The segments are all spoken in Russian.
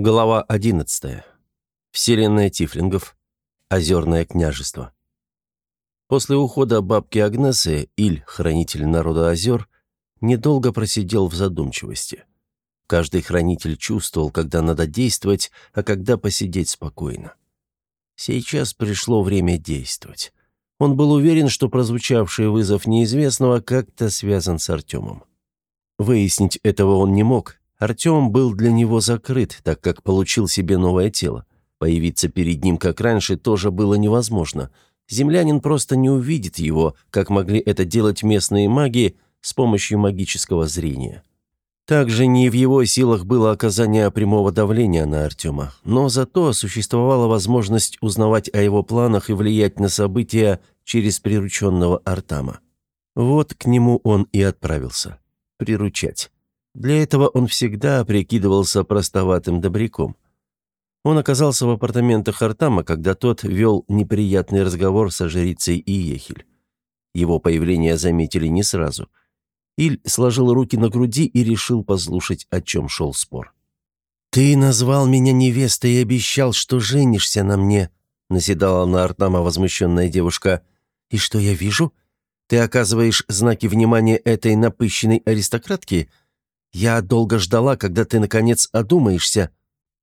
Глава 11. Вселенная Тифлингов. Озерное княжество. После ухода бабки Агнесы Иль, хранитель народа озер, недолго просидел в задумчивости. Каждый хранитель чувствовал, когда надо действовать, а когда посидеть спокойно. Сейчас пришло время действовать. Он был уверен, что прозвучавший вызов неизвестного как-то связан с Артемом. Выяснить этого он не мог, Артем был для него закрыт, так как получил себе новое тело. Появиться перед ним, как раньше, тоже было невозможно. Землянин просто не увидит его, как могли это делать местные маги с помощью магического зрения. Также не в его силах было оказание прямого давления на Артема, но зато существовала возможность узнавать о его планах и влиять на события через прирученного Артама. Вот к нему он и отправился. Приручать. Для этого он всегда прикидывался простоватым добряком. Он оказался в апартаментах Артама, когда тот вел неприятный разговор со жрицей Иехель. Его появление заметили не сразу. Иль сложил руки на груди и решил послушать, о чем шел спор. «Ты назвал меня невестой и обещал, что женишься на мне», наседала на Артама возмущенная девушка. «И что я вижу? Ты оказываешь знаки внимания этой напыщенной аристократки?» Я долго ждала, когда ты, наконец, одумаешься».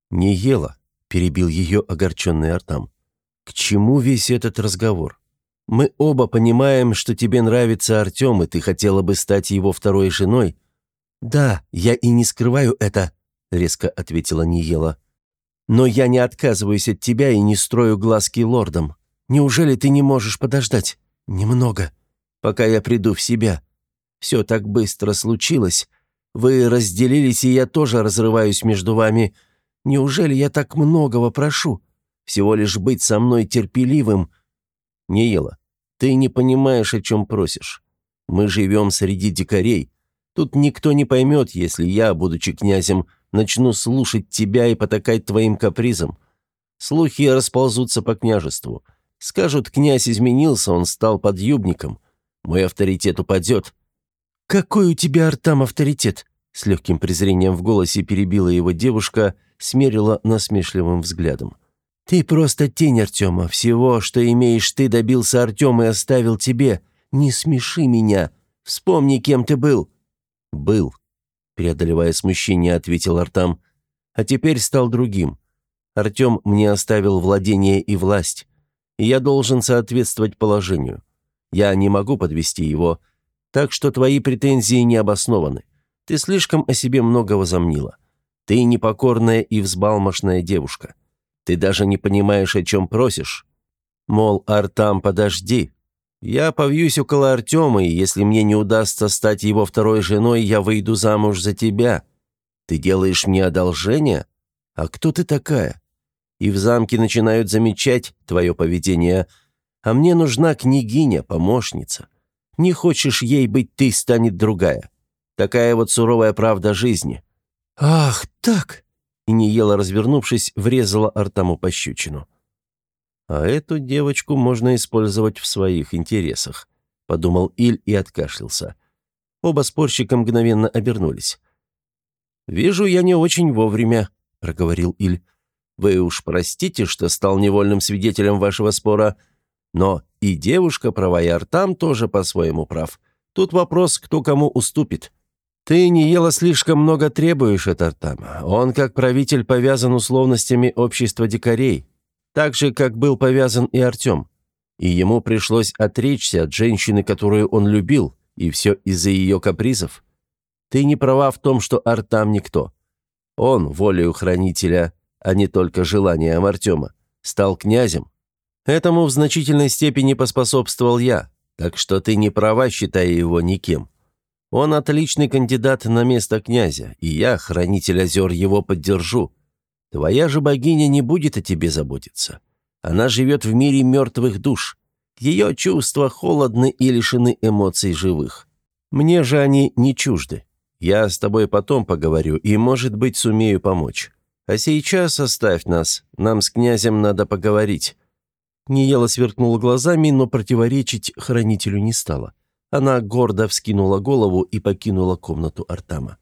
«Не ела», — перебил ее огорченный Артам. «К чему весь этот разговор? Мы оба понимаем, что тебе нравится Артем, и ты хотела бы стать его второй женой». «Да, я и не скрываю это», — резко ответила Ниела. «Но я не отказываюсь от тебя и не строю глазки лордам. Неужели ты не можешь подождать? Немного, пока я приду в себя. Все так быстро случилось, вы разделились, и я тоже разрываюсь между вами. Неужели я так многого прошу? Всего лишь быть со мной терпеливым. Не ела. Ты не понимаешь, о чем просишь. Мы живем среди дикарей. Тут никто не поймет, если я, будучи князем, начну слушать тебя и потакать твоим капризам. Слухи расползутся по княжеству. Скажут, князь изменился, он стал подъюбником. Мой авторитет упадет. «Какой у тебя, Артам, авторитет?» С легким презрением в голосе перебила его девушка, смерила насмешливым взглядом. «Ты просто тень Артема. Всего, что имеешь ты, добился Артем и оставил тебе. Не смеши меня. Вспомни, кем ты был». «Был», — преодолевая смущение, ответил Артам. «А теперь стал другим. Артем мне оставил владение и власть, и я должен соответствовать положению. Я не могу подвести его, — так что твои претензии не обоснованы. Ты слишком о себе много возомнила. Ты непокорная и взбалмошная девушка. Ты даже не понимаешь, о чем просишь. Мол, Артам, подожди. Я повьюсь около Артема, и если мне не удастся стать его второй женой, я выйду замуж за тебя. Ты делаешь мне одолжение? А кто ты такая? И в замке начинают замечать твое поведение, а мне нужна княгиня, помощница. Не хочешь ей быть ты, станет другая. Такая вот суровая правда жизни». «Ах, так!» И не ела, развернувшись, врезала Артаму пощечину. «А эту девочку можно использовать в своих интересах», — подумал Иль и откашлялся. Оба спорщика мгновенно обернулись. «Вижу, я не очень вовремя», — проговорил Иль. «Вы уж простите, что стал невольным свидетелем вашего спора, но и девушка права, и Артам тоже по-своему прав. Тут вопрос, кто кому уступит. Ты не ела слишком много требуешь от Артама. Он, как правитель, повязан условностями общества дикарей. Так же, как был повязан и Артем. И ему пришлось отречься от женщины, которую он любил, и все из-за ее капризов. Ты не права в том, что Артам никто. Он, волею хранителя, а не только желанием Артема, стал князем, Этому в значительной степени поспособствовал я, так что ты не права, считая его никем. Он отличный кандидат на место князя, и я, хранитель озер, его поддержу. Твоя же богиня не будет о тебе заботиться. Она живет в мире мертвых душ. Ее чувства холодны и лишены эмоций живых. Мне же они не чужды. Я с тобой потом поговорю и, может быть, сумею помочь. А сейчас оставь нас, нам с князем надо поговорить. Ниела сверкнула глазами, но противоречить хранителю не стала. Она гордо вскинула голову и покинула комнату Артама.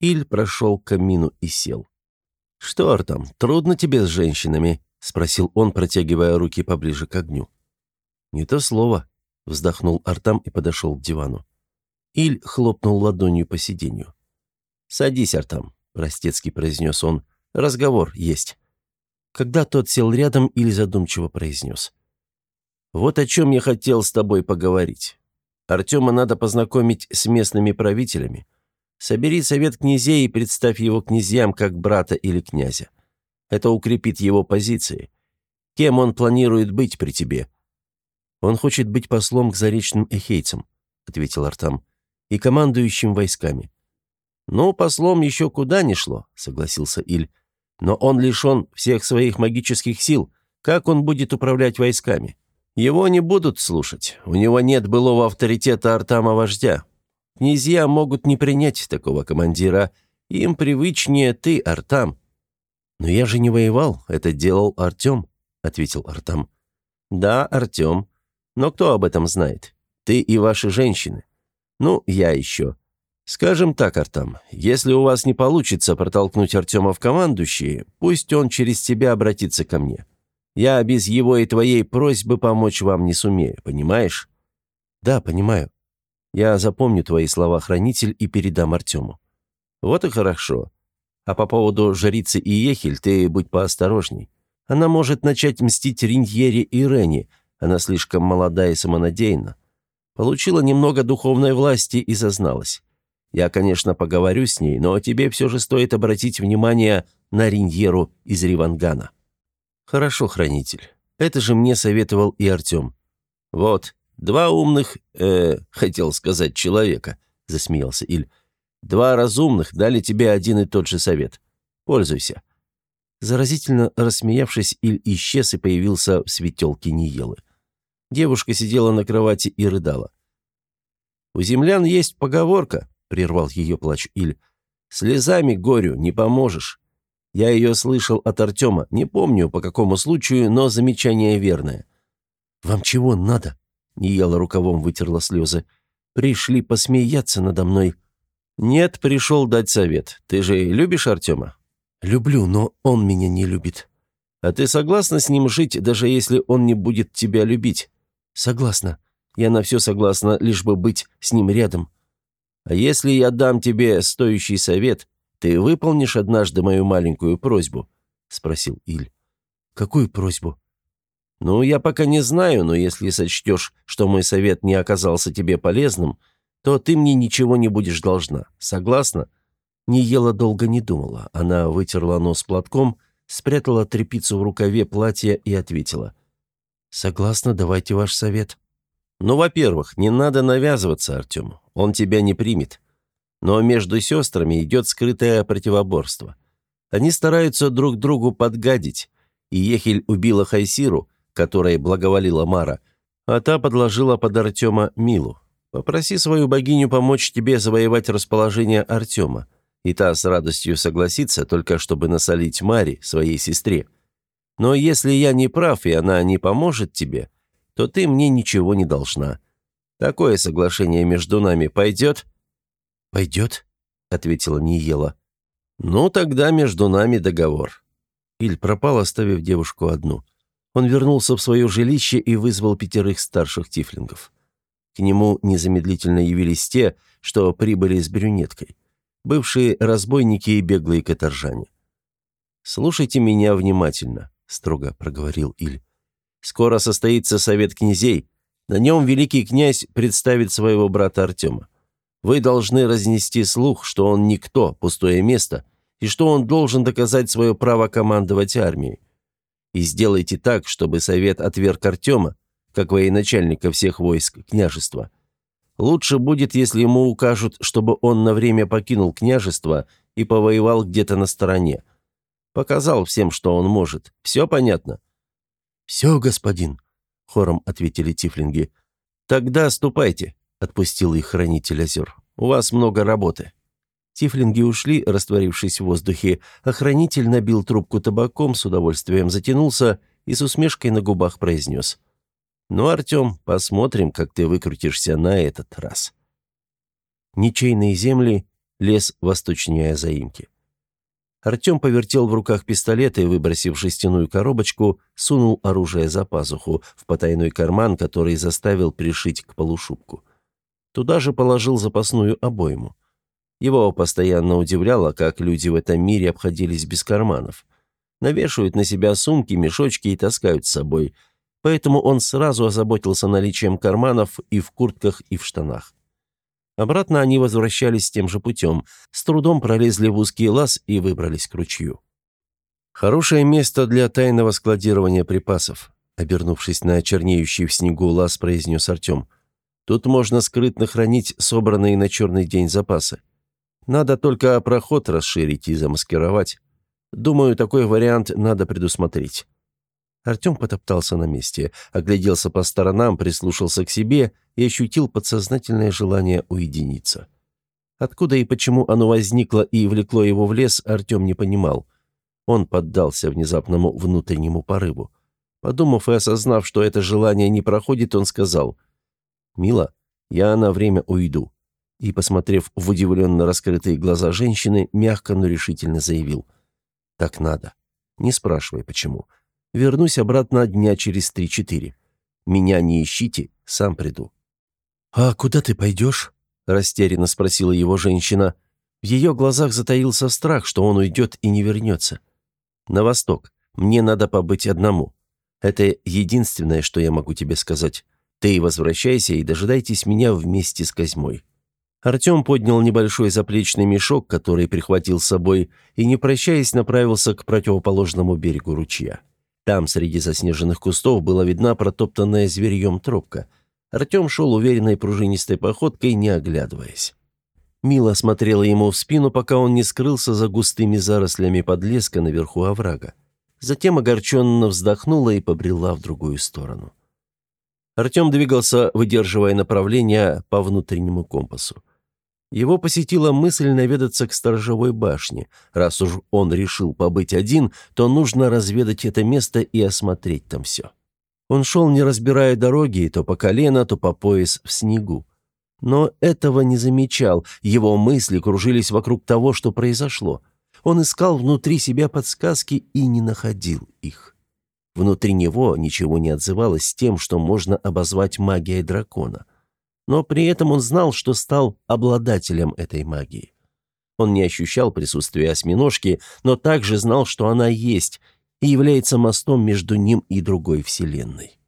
Иль прошел к камину и сел. «Что, Артам, трудно тебе с женщинами?» — спросил он, протягивая руки поближе к огню. «Не то слово», — вздохнул Артам и подошел к дивану. Иль хлопнул ладонью по сиденью. «Садись, Артам», — простецкий произнес он. «Разговор есть». Когда тот сел рядом, Иль задумчиво произнес. «Вот о чем я хотел с тобой поговорить. Артема надо познакомить с местными правителями. Собери совет князей и представь его князьям как брата или князя. Это укрепит его позиции. Кем он планирует быть при тебе?» «Он хочет быть послом к заречным эхейцам», — ответил Артам, — «и командующим войсками». «Ну, послом еще куда ни шло», — согласился Иль. «Но он лишен всех своих магических сил. Как он будет управлять войсками? Его не будут слушать. У него нет былого авторитета Артама-вождя. Князья могут не принять такого командира. Им привычнее ты, Артам». «Но я же не воевал, это делал Артем», — ответил Артам. «Да, Артем. Но кто об этом знает? Ты и ваши женщины. Ну, я еще. Скажем так, Артам, если у вас не получится протолкнуть Артема в командующие, пусть он через тебя обратится ко мне. Я без его и твоей просьбы помочь вам не сумею, понимаешь?» «Да, понимаю», я запомню твои слова, хранитель, и передам Артему». «Вот и хорошо. А по поводу жрицы Иехель ты будь поосторожней. Она может начать мстить Риньере и Рене. Она слишком молода и самонадеянна. Получила немного духовной власти и зазналась. Я, конечно, поговорю с ней, но тебе все же стоит обратить внимание на Риньеру из Ривангана». «Хорошо, хранитель. Это же мне советовал и Артем. Вот, «Два умных, э, хотел сказать, человека», — засмеялся Иль. «Два разумных дали тебе один и тот же совет. Пользуйся». Заразительно рассмеявшись, Иль исчез и появился в светелке Ниелы. Девушка сидела на кровати и рыдала. «У землян есть поговорка», — прервал ее плач Иль. «Слезами горю не поможешь». Я ее слышал от Артема, не помню по какому случаю, но замечание верное. «Вам чего надо?» Ниела рукавом вытерла слезы. «Пришли посмеяться надо мной». «Нет, пришел дать совет. Ты же любишь Артема?» «Люблю, но он меня не любит». «А ты согласна с ним жить, даже если он не будет тебя любить?» «Согласна. Я на все согласна, лишь бы быть с ним рядом». «А если я дам тебе стоящий совет, ты выполнишь однажды мою маленькую просьбу?» — спросил Иль. «Какую просьбу?» «Ну, я пока не знаю, но если сочтешь, что мой совет не оказался тебе полезным, то ты мне ничего не будешь должна. Согласна?» Не ела долго не думала. Она вытерла нос платком, спрятала тряпицу в рукаве платья и ответила. «Согласна, давайте ваш совет». «Ну, во-первых, не надо навязываться Артему. Он тебя не примет. Но между сестрами идет скрытое противоборство. Они стараются друг другу подгадить. И Ехель убила Хайсиру, которой благоволила Мара, а та подложила под Артема Милу. Попроси свою богиню помочь тебе завоевать расположение Артема, и та с радостью согласится, только чтобы насолить Маре, своей сестре. Но если я не прав, и она не поможет тебе, то ты мне ничего не должна. Такое соглашение между нами пойдет?» «Пойдет», — ответила Ниела. «Ну, тогда между нами договор». Иль пропал, оставив девушку одну. Он вернулся в свое жилище и вызвал пятерых старших тифлингов. К нему незамедлительно явились те, что прибыли с брюнеткой. Бывшие разбойники и беглые каторжане. «Слушайте меня внимательно», — строго проговорил Иль. «Скоро состоится совет князей. На нем великий князь представит своего брата Артема. Вы должны разнести слух, что он никто, пустое место, и что он должен доказать свое право командовать армией. И сделайте так, чтобы совет отверг Артема, как военачальника всех войск княжества. Лучше будет, если ему укажут, чтобы он на время покинул княжество и повоевал где-то на стороне. Показал всем, что он может. Все понятно?» «Все, господин», — хором ответили тифлинги. «Тогда ступайте», — отпустил их хранитель озер. «У вас много работы». Тифлинги ушли, растворившись в воздухе. Охранитель набил трубку табаком, с удовольствием затянулся и с усмешкой на губах произнес. «Ну, Артем, посмотрим, как ты выкрутишься на этот раз». Ничейные земли, лес восточнее заимки. Артем повертел в руках пистолет и, выбросив жестяную коробочку, сунул оружие за пазуху в потайной карман, который заставил пришить к полушубку. Туда же положил запасную обойму. Его постоянно удивляло, как люди в этом мире обходились без карманов. Навешивают на себя сумки, мешочки и таскают с собой. Поэтому он сразу озаботился наличием карманов и в куртках, и в штанах. Обратно они возвращались тем же путем, с трудом пролезли в узкий лаз и выбрались к ручью. «Хорошее место для тайного складирования припасов», обернувшись на чернеющий в снегу лаз, произнес Артем. «Тут можно скрытно хранить собранные на черный день запасы. Надо только проход расширить и замаскировать. Думаю, такой вариант надо предусмотреть». Артем потоптался на месте, огляделся по сторонам, прислушался к себе и ощутил подсознательное желание уединиться. Откуда и почему оно возникло и влекло его в лес, Артем не понимал. Он поддался внезапному внутреннему порыву. Подумав и осознав, что это желание не проходит, он сказал, «Мила, я на время уйду». И, посмотрев в удивленно раскрытые глаза женщины, мягко, но решительно заявил, «Так надо. Не спрашивай, почему. Вернусь обратно дня через три-четыре. Меня не ищите, сам приду». «А куда ты пойдешь?» – растерянно спросила его женщина. В ее глазах затаился страх, что он уйдет и не вернется. «На восток. Мне надо побыть одному. Это единственное, что я могу тебе сказать. Ты возвращайся и дожидайтесь меня вместе с Козьмой». Артем поднял небольшой заплечный мешок, который прихватил с собой, и, не прощаясь, направился к противоположному берегу ручья. Там, среди заснеженных кустов, была видна протоптанная зверьем тропка. Артем шел уверенной пружинистой походкой, не оглядываясь. Мила смотрела ему в спину, пока он не скрылся за густыми зарослями подлеска наверху оврага. Затем огорченно вздохнула и побрела в другую сторону. Артем двигался, выдерживая направление по внутреннему компасу. Его посетила мысль наведаться к сторожевой башне. Раз уж он решил побыть один, то нужно разведать это место и осмотреть там все. Он шел, не разбирая дороги, то по колено, то по пояс в снегу. Но этого не замечал, его мысли кружились вокруг того, что произошло. Он искал внутри себя подсказки и не находил их. Внутри него ничего не отзывалось тем, что можно обозвать магией дракона – но при этом он знал, что стал обладателем этой магии. Он не ощущал присутствия осьминожки, но также знал, что она есть и является мостом между ним и другой вселенной.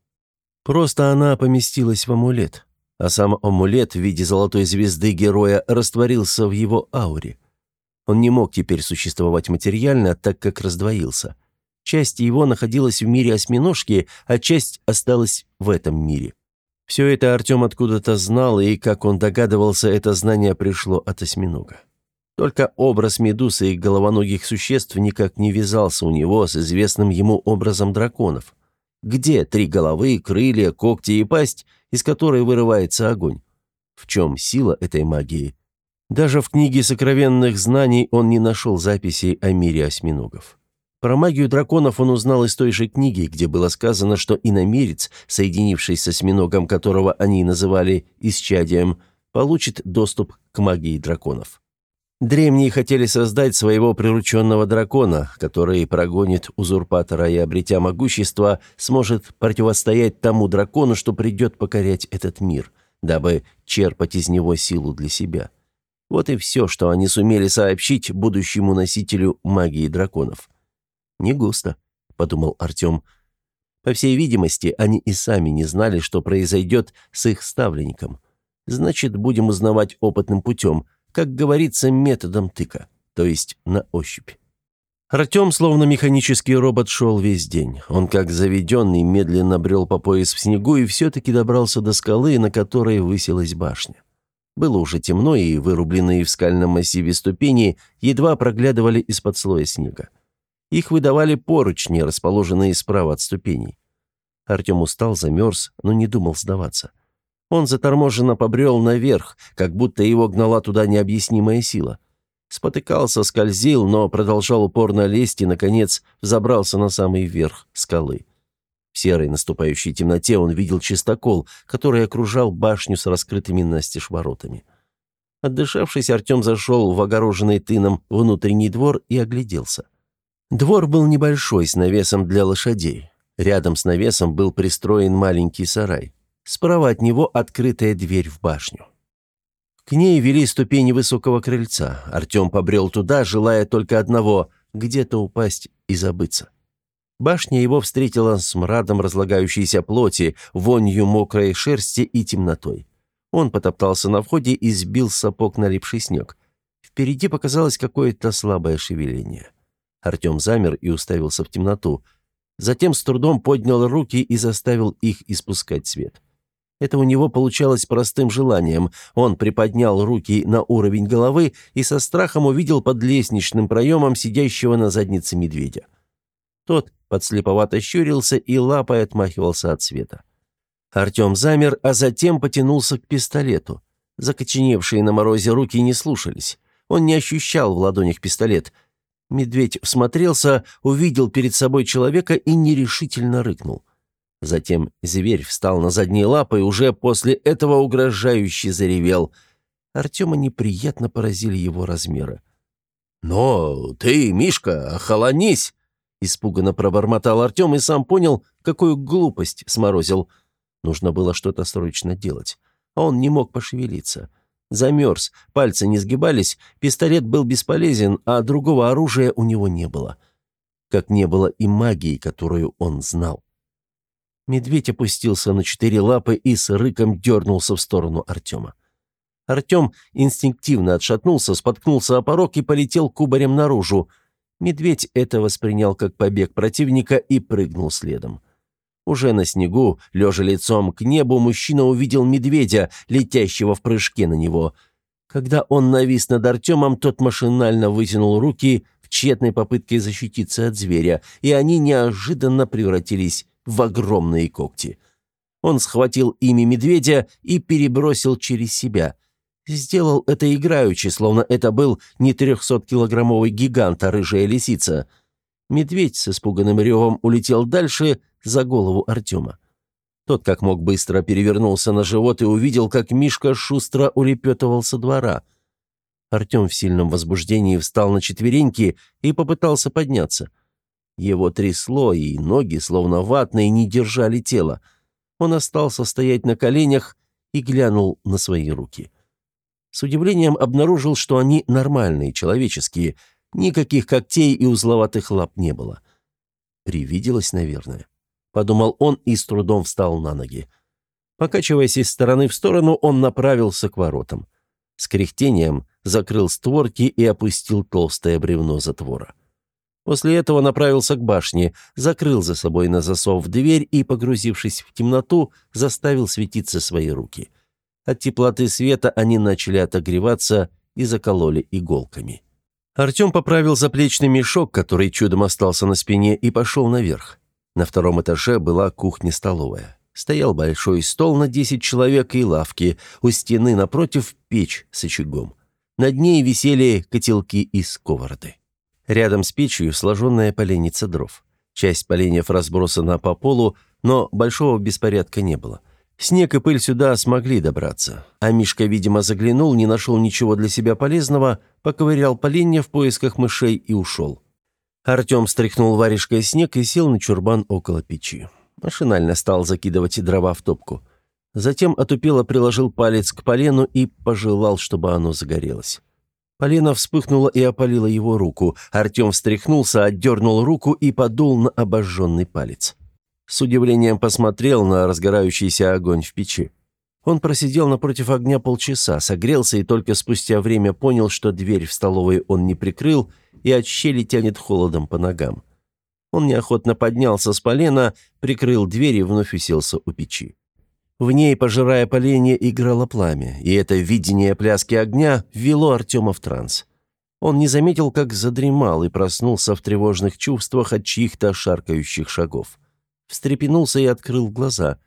Просто она поместилась в амулет, а сам амулет в виде золотой звезды героя растворился в его ауре. Он не мог теперь существовать материально, так как раздвоился. Часть его находилась в мире осьминожки, а часть осталась в этом мире. Все это Артем откуда-то знал, и, как он догадывался, это знание пришло от осьминога. Только образ медузы и головоногих существ никак не вязался у него с известным ему образом драконов. Где три головы, крылья, когти и пасть, из которой вырывается огонь? В чем сила этой магии? Даже в книге сокровенных знаний он не нашел записей о мире осьминогов. Про магию драконов он узнал из той же книги, где было сказано, что иномерец, соединившись с осьминогом, которого они называли исчадием, получит доступ к магии драконов. Древние хотели создать своего прирученного дракона, который прогонит узурпатора и, обретя могущество, сможет противостоять тому дракону, что придет покорять этот мир, дабы черпать из него силу для себя. Вот и все, что они сумели сообщить будущему носителю магии драконов. «Не густо», — подумал Артем. По всей видимости, они и сами не знали, что произойдет с их ставленником. Значит, будем узнавать опытным путем, как говорится, методом тыка, то есть на ощупь. Артем, словно механический робот, шел весь день. Он, как заведенный, медленно брел по пояс в снегу и все-таки добрался до скалы, на которой высилась башня. Было уже темно, и вырубленные в скальном массиве ступени едва проглядывали из-под слоя снега. Их выдавали поручни, расположенные справа от ступеней. Артем устал, замерз, но не думал сдаваться. Он заторможенно побрел наверх, как будто его гнала туда необъяснимая сила. Спотыкался, скользил, но продолжал упорно лезть и, наконец, взобрался на самый верх скалы. В серой наступающей темноте он видел чистокол, который окружал башню с раскрытыми настежь воротами. Отдышавшись, Артем зашел в огороженный тыном внутренний двор и огляделся. Двор был небольшой, с навесом для лошадей. Рядом с навесом был пристроен маленький сарай. Справа от него открытая дверь в башню. К ней вели ступени высокого крыльца. Артем побрел туда, желая только одного — где-то упасть и забыться. Башня его встретила с мрадом разлагающейся плоти, вонью мокрой шерсти и темнотой. Он потоптался на входе и сбил сапог налипший снег. Впереди показалось какое-то слабое шевеление. Артем замер и уставился в темноту. Затем с трудом поднял руки и заставил их испускать свет. Это у него получалось простым желанием. Он приподнял руки на уровень головы и со страхом увидел под лестничным проемом сидящего на заднице медведя. Тот подслеповато щурился и лапой отмахивался от света. Артем замер, а затем потянулся к пистолету. Закоченевшие на морозе руки не слушались. Он не ощущал в ладонях пистолет. Медведь всмотрелся, увидел перед собой человека и нерешительно рыкнул. Затем зверь встал на задние лапы и уже после этого угрожающе заревел. Артема неприятно поразили его размеры. «Но ты, Мишка, охолонись!» Испуганно пробормотал Артем и сам понял, какую глупость сморозил. Нужно было что-то срочно делать. А он не мог пошевелиться. Замерз, пальцы не сгибались, пистолет был бесполезен, а другого оружия у него не было. Как не было и магии, которую он знал. Медведь опустился на четыре лапы и с рыком дернулся в сторону Артема. Артем инстинктивно отшатнулся, споткнулся о порог и полетел кубарем наружу. Медведь это воспринял как побег противника и прыгнул следом. Уже на снегу, лежа лицом к небу, мужчина увидел медведя, летящего в прыжке на него. Когда он навис над Артемом, тот машинально вытянул руки в тщетной попытке защититься от зверя, и они неожиданно превратились в огромные когти. Он схватил ими медведя и перебросил через себя – Сделал это играючи, словно это был не трехсоткилограммовый гигант, а рыжая лисица. Медведь с испуганным ревом улетел дальше за голову Артема. Тот, как мог, быстро перевернулся на живот и увидел, как Мишка шустро улепетывал со двора. Артем в сильном возбуждении встал на четвереньки и попытался подняться. Его трясло, и ноги, словно ватные, не держали тело. Он остался стоять на коленях и глянул на свои руки. — с удивлением обнаружил, что они нормальные, человеческие. Никаких когтей и узловатых лап не было. Привиделось, наверное. Подумал он и с трудом встал на ноги. Покачиваясь из стороны в сторону, он направился к воротам. С кряхтением закрыл створки и опустил толстое бревно затвора. После этого направился к башне, закрыл за собой на засов дверь и, погрузившись в темноту, заставил светиться свои руки. От теплоты света они начали отогреваться и закололи иголками. Артем поправил заплечный мешок, который чудом остался на спине, и пошел наверх. На втором этаже была кухня-столовая. Стоял большой стол на 10 человек и лавки, у стены напротив печь с очагом. Над ней висели котелки и сковороды. Рядом с печью сложенная поленница дров. Часть поленьев разбросана по полу, но большого беспорядка не было. Снег и пыль сюда смогли добраться. А Мишка, видимо, заглянул, не нашел ничего для себя полезного, поковырял поленья в поисках мышей и ушел. Артем стряхнул варежкой снег и сел на чурбан около печи. Машинально стал закидывать дрова в топку. Затем отупело приложил палец к полену и пожелал, чтобы оно загорелось. Полено вспыхнуло и опалило его руку. Артем встряхнулся, отдернул руку и подул на обожженный палец. С удивлением посмотрел на разгорающийся огонь в печи. Он просидел напротив огня полчаса, согрелся и только спустя время понял, что дверь в столовой он не прикрыл и от щели тянет холодом по ногам. Он неохотно поднялся с полена, прикрыл дверь и вновь уселся у печи. В ней, пожирая поленье, играло пламя, и это видение пляски огня ввело Артема в транс. Он не заметил, как задремал и проснулся в тревожных чувствах от чьих-то шаркающих шагов встрепенулся и открыл глаза.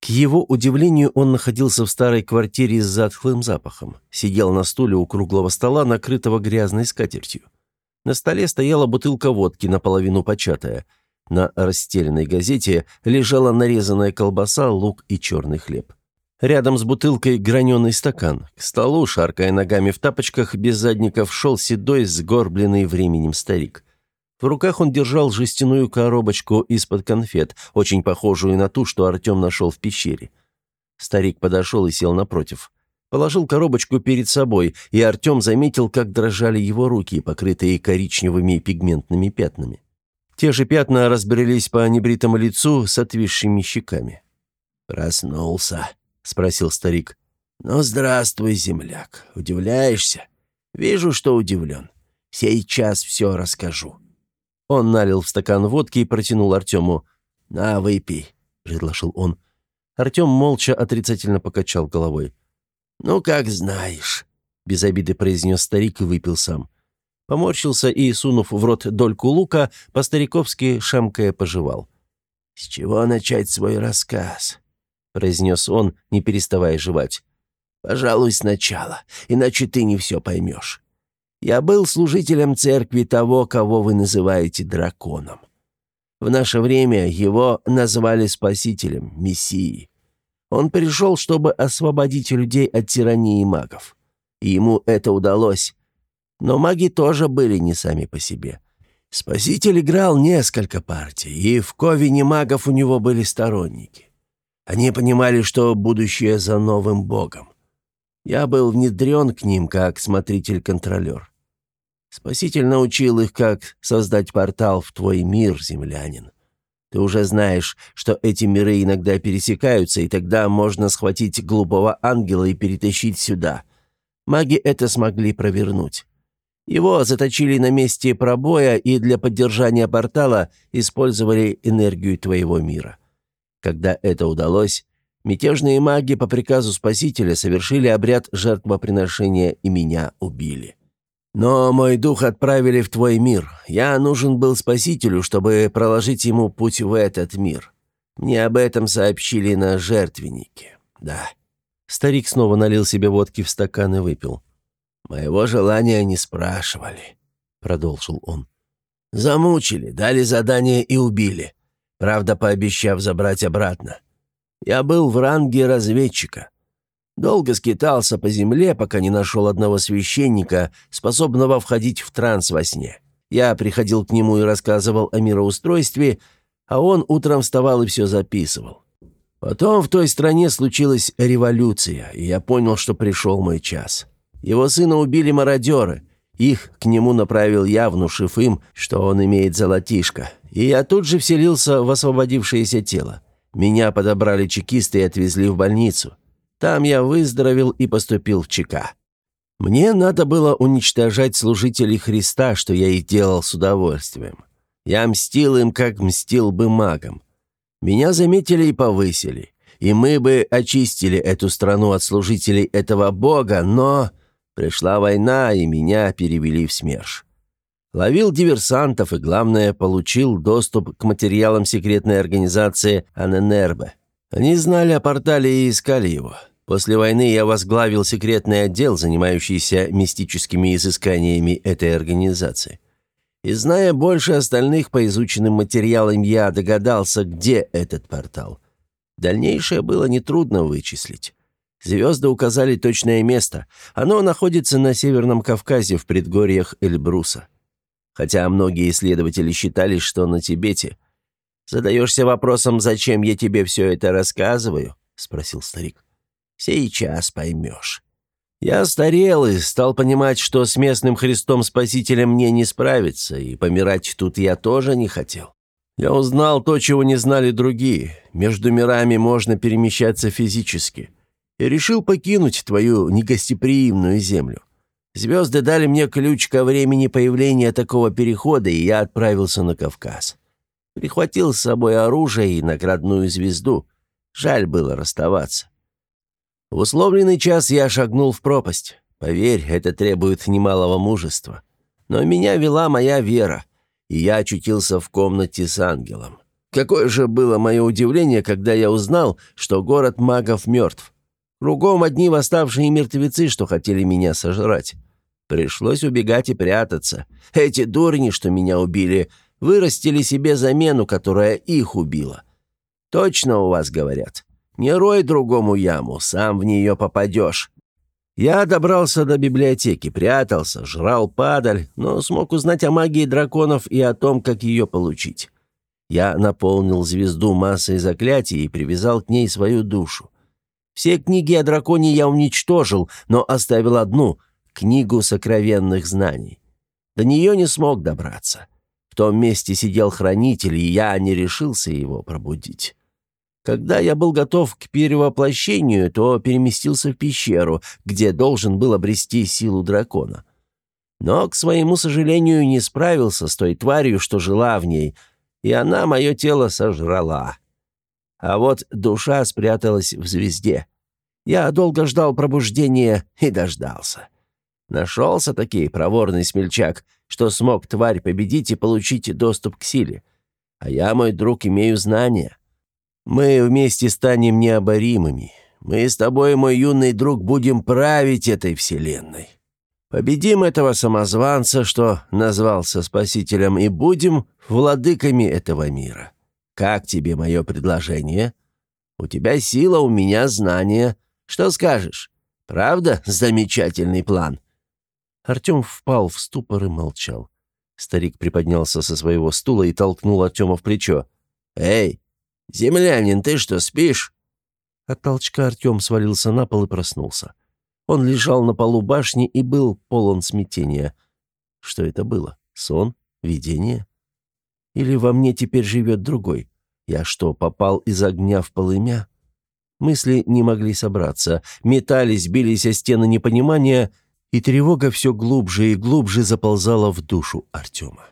К его удивлению, он находился в старой квартире с затхлым запахом. Сидел на стуле у круглого стола, накрытого грязной скатертью. На столе стояла бутылка водки, наполовину початая. На расстеленной газете лежала нарезанная колбаса, лук и черный хлеб. Рядом с бутылкой граненый стакан. К столу, шаркая ногами в тапочках, без задников, шел седой, сгорбленный временем старик. В руках он держал жестяную коробочку из-под конфет, очень похожую на ту, что Артем нашел в пещере. Старик подошел и сел напротив. Положил коробочку перед собой, и Артем заметил, как дрожали его руки, покрытые коричневыми пигментными пятнами. Те же пятна разбрелись по небритому лицу с отвисшими щеками. «Проснулся», — спросил старик. «Ну, здравствуй, земляк. Удивляешься? Вижу, что удивлен. Сейчас все расскажу». Он налил в стакан водки и протянул Артему. «На, выпей», — предложил он. Артем молча отрицательно покачал головой. «Ну, как знаешь», — без обиды произнес старик и выпил сам. Поморщился и, сунув в рот дольку лука, по-стариковски шамкая пожевал. «С чего начать свой рассказ?» — произнес он, не переставая жевать. «Пожалуй, сначала, иначе ты не все поймешь. Я был служителем церкви того, кого вы называете драконом. В наше время его назвали спасителем, мессией. Он пришел, чтобы освободить людей от тирании магов. И ему это удалось. Но маги тоже были не сами по себе. Спаситель играл несколько партий, и в ковине магов у него были сторонники. Они понимали, что будущее за новым богом. Я был внедрен к ним как смотритель-контролер. Спаситель научил их, как создать портал в твой мир, землянин. Ты уже знаешь, что эти миры иногда пересекаются, и тогда можно схватить глупого ангела и перетащить сюда. Маги это смогли провернуть. Его заточили на месте пробоя и для поддержания портала использовали энергию твоего мира. Когда это удалось, мятежные маги по приказу Спасителя совершили обряд жертвоприношения и меня убили. Но мой дух отправили в твой мир. Я нужен был Спасителю, чтобы проложить ему путь в этот мир. Мне об этом сообщили на жертвеннике. Да. Старик снова налил себе водки в стакан и выпил. «Моего желания не спрашивали», — продолжил он. «Замучили, дали задание и убили правда, пообещав забрать обратно. Я был в ранге разведчика. Долго скитался по земле, пока не нашел одного священника, способного входить в транс во сне. Я приходил к нему и рассказывал о мироустройстве, а он утром вставал и все записывал. Потом в той стране случилась революция, и я понял, что пришел мой час. Его сына убили мародеры. Их к нему направил я, внушив им, что он имеет золотишко, и я тут же вселился в освободившееся тело. Меня подобрали чекисты и отвезли в больницу. Там я выздоровел и поступил в ЧК. Мне надо было уничтожать служителей Христа, что я и делал с удовольствием. Я мстил им, как мстил бы магам. Меня заметили и повысили. И мы бы очистили эту страну от служителей этого бога, но... Пришла война, и меня перевели в СМЕРШ. Ловил диверсантов и, главное, получил доступ к материалам секретной организации Аненербе. Они знали о портале и искали его. После войны я возглавил секретный отдел, занимающийся мистическими изысканиями этой организации. И зная больше остальных по изученным материалам, я догадался, где этот портал. Дальнейшее было нетрудно вычислить. Звезды указали точное место. Оно находится на Северном Кавказе в предгорьях Эльбруса хотя многие исследователи считали, что на Тибете. «Задаешься вопросом, зачем я тебе все это рассказываю?» — спросил старик. «Сейчас поймешь. Я старел и стал понимать, что с местным Христом-Спасителем мне не справиться, и помирать тут я тоже не хотел. Я узнал то, чего не знали другие. Между мирами можно перемещаться физически. И решил покинуть твою негостеприимную землю. Звезды дали мне ключ ко времени появления такого перехода, и я отправился на Кавказ. Прихватил с собой оружие и наградную звезду. Жаль было расставаться. В условленный час я шагнул в пропасть. Поверь, это требует немалого мужества. Но меня вела моя вера, и я очутился в комнате с ангелом. Какое же было мое удивление, когда я узнал, что город магов мертв. Кругом одни восставшие мертвецы, что хотели меня сожрать. Пришлось убегать и прятаться. Эти дурни, что меня убили, вырастили себе замену, которая их убила. Точно у вас говорят. Не рой другому яму, сам в нее попадешь. Я добрался до библиотеки, прятался, жрал падаль, но смог узнать о магии драконов и о том, как ее получить. Я наполнил звезду массой заклятий и привязал к ней свою душу. Все книги о драконе я уничтожил, но оставил одну — книгу сокровенных знаний. До нее не смог добраться. В том месте сидел хранитель, и я не решился его пробудить. Когда я был готов к перевоплощению, то переместился в пещеру, где должен был обрести силу дракона. Но, к своему сожалению, не справился с той тварью, что жила в ней, и она мое тело сожрала. А вот душа спряталась в звезде. Я долго ждал пробуждения и дождался. Нашелся таки проворный смельчак, что смог тварь победить и получить доступ к силе. А я, мой друг, имею знания. Мы вместе станем необоримыми. Мы с тобой, мой юный друг, будем править этой вселенной. Победим этого самозванца, что назвался спасителем, и будем владыками этого мира. Как тебе мое предложение? У тебя сила, у меня знания. Что скажешь? Правда, замечательный план?» Артем впал в ступор и молчал. Старик приподнялся со своего стула и толкнул Артема в плечо. «Эй, «Землянин, ты что, спишь?» От толчка Артем свалился на пол и проснулся. Он лежал на полу башни и был полон смятения. Что это было? Сон? Видение? Или во мне теперь живет другой? Я что, попал из огня в полымя? Мысли не могли собраться, метались, бились о стены непонимания, и тревога все глубже и глубже заползала в душу Артема.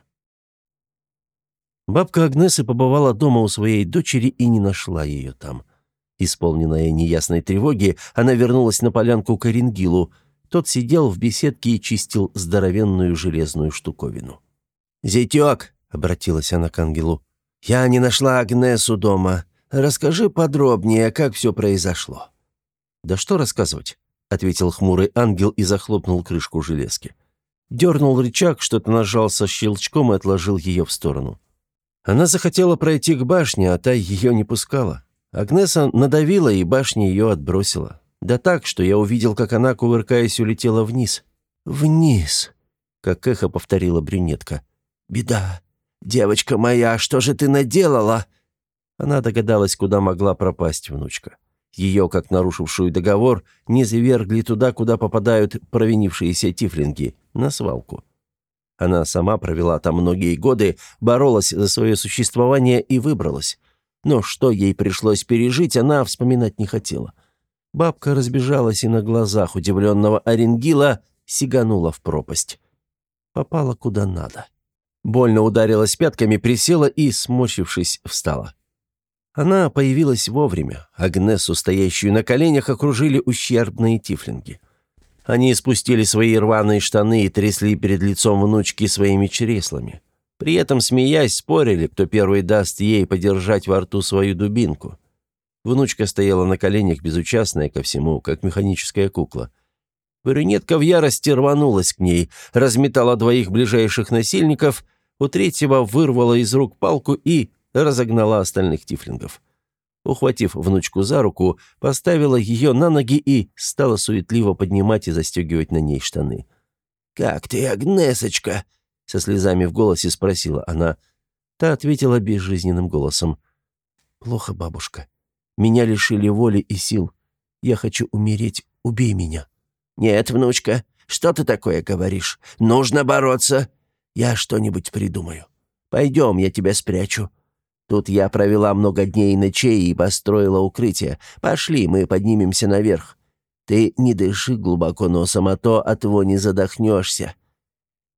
Бабка Агнесы побывала дома у своей дочери и не нашла ее там. Исполненная неясной тревоги, она вернулась на полянку к Оренгилу. Тот сидел в беседке и чистил здоровенную железную штуковину. «Зятек!» — обратилась она к ангелу. «Я не нашла Агнесу дома. Расскажи подробнее, как все произошло». «Да что рассказывать?» — ответил хмурый ангел и захлопнул крышку железки. Дернул рычаг, что-то нажал со щелчком и отложил ее в сторону. Она захотела пройти к башне, а та ее не пускала. Агнеса надавила, и башня ее отбросила. Да так, что я увидел, как она, кувыркаясь, улетела вниз. «Вниз», — как эхо повторила брюнетка. «Беда. Девочка моя, что же ты наделала?» Она догадалась, куда могла пропасть внучка. Ее, как нарушившую договор, не завергли туда, куда попадают провинившиеся тифлинги, на свалку. Она сама провела там многие годы, боролась за свое существование и выбралась. Но что ей пришлось пережить, она вспоминать не хотела. Бабка разбежалась и на глазах удивленного Оренгила сиганула в пропасть. Попала куда надо. Больно ударилась пятками, присела и, сморщившись, встала. Она появилась вовремя. Агнесу, стоящую на коленях, окружили ущербные тифлинги. Они спустили свои рваные штаны и трясли перед лицом внучки своими чреслами. При этом, смеясь, спорили, кто первый даст ей подержать во рту свою дубинку. Внучка стояла на коленях, безучастная ко всему, как механическая кукла. Брюнетка в ярости рванулась к ней, разметала двоих ближайших насильников, у третьего вырвала из рук палку и разогнала остальных тифлингов ухватив внучку за руку, поставила ее на ноги и стала суетливо поднимать и застегивать на ней штаны. «Как ты, Агнесочка?» — со слезами в голосе спросила она. Та ответила безжизненным голосом. «Плохо, бабушка. Меня лишили воли и сил. Я хочу умереть. Убей меня». «Нет, внучка, что ты такое говоришь? Нужно бороться. Я что-нибудь придумаю. Пойдем, я тебя спрячу. Тут я провела много дней и ночей и построила укрытие. Пошли, мы поднимемся наверх. Ты не дыши глубоко носом, а то от не задохнешься».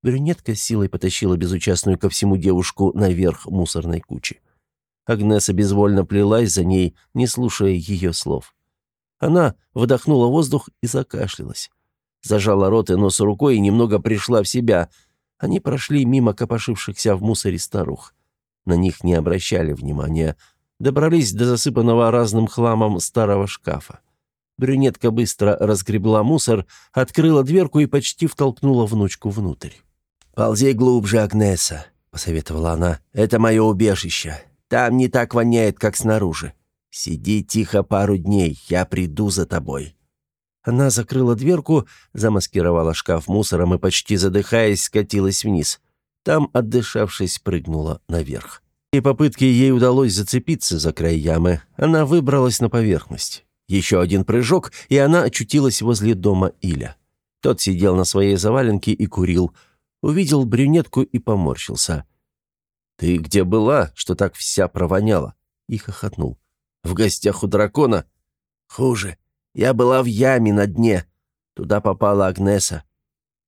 Брюнетка силой потащила безучастную ко всему девушку наверх мусорной кучи. Агнеса безвольно плелась за ней, не слушая ее слов. Она вдохнула воздух и закашлялась. Зажала рот и нос рукой и немного пришла в себя. Они прошли мимо копошившихся в мусоре старух. На них не обращали внимания. Добрались до засыпанного разным хламом старого шкафа. Брюнетка быстро разгребла мусор, открыла дверку и почти втолкнула внучку внутрь. «Ползи глубже, Агнеса», — посоветовала она. «Это мое убежище. Там не так воняет, как снаружи». Сиди тихо пару дней, я приду за тобой». Она закрыла дверку, замаскировала шкаф мусором и, почти задыхаясь, скатилась вниз. Там, отдышавшись, прыгнула наверх. И попытки ей удалось зацепиться за край ямы. Она выбралась на поверхность. Еще один прыжок, и она очутилась возле дома Иля. Тот сидел на своей заваленке и курил. Увидел брюнетку и поморщился. «Ты где была, что так вся провоняла?» И хохотнул. «В гостях у дракона?» «Хуже. Я была в яме на дне. Туда попала Агнеса».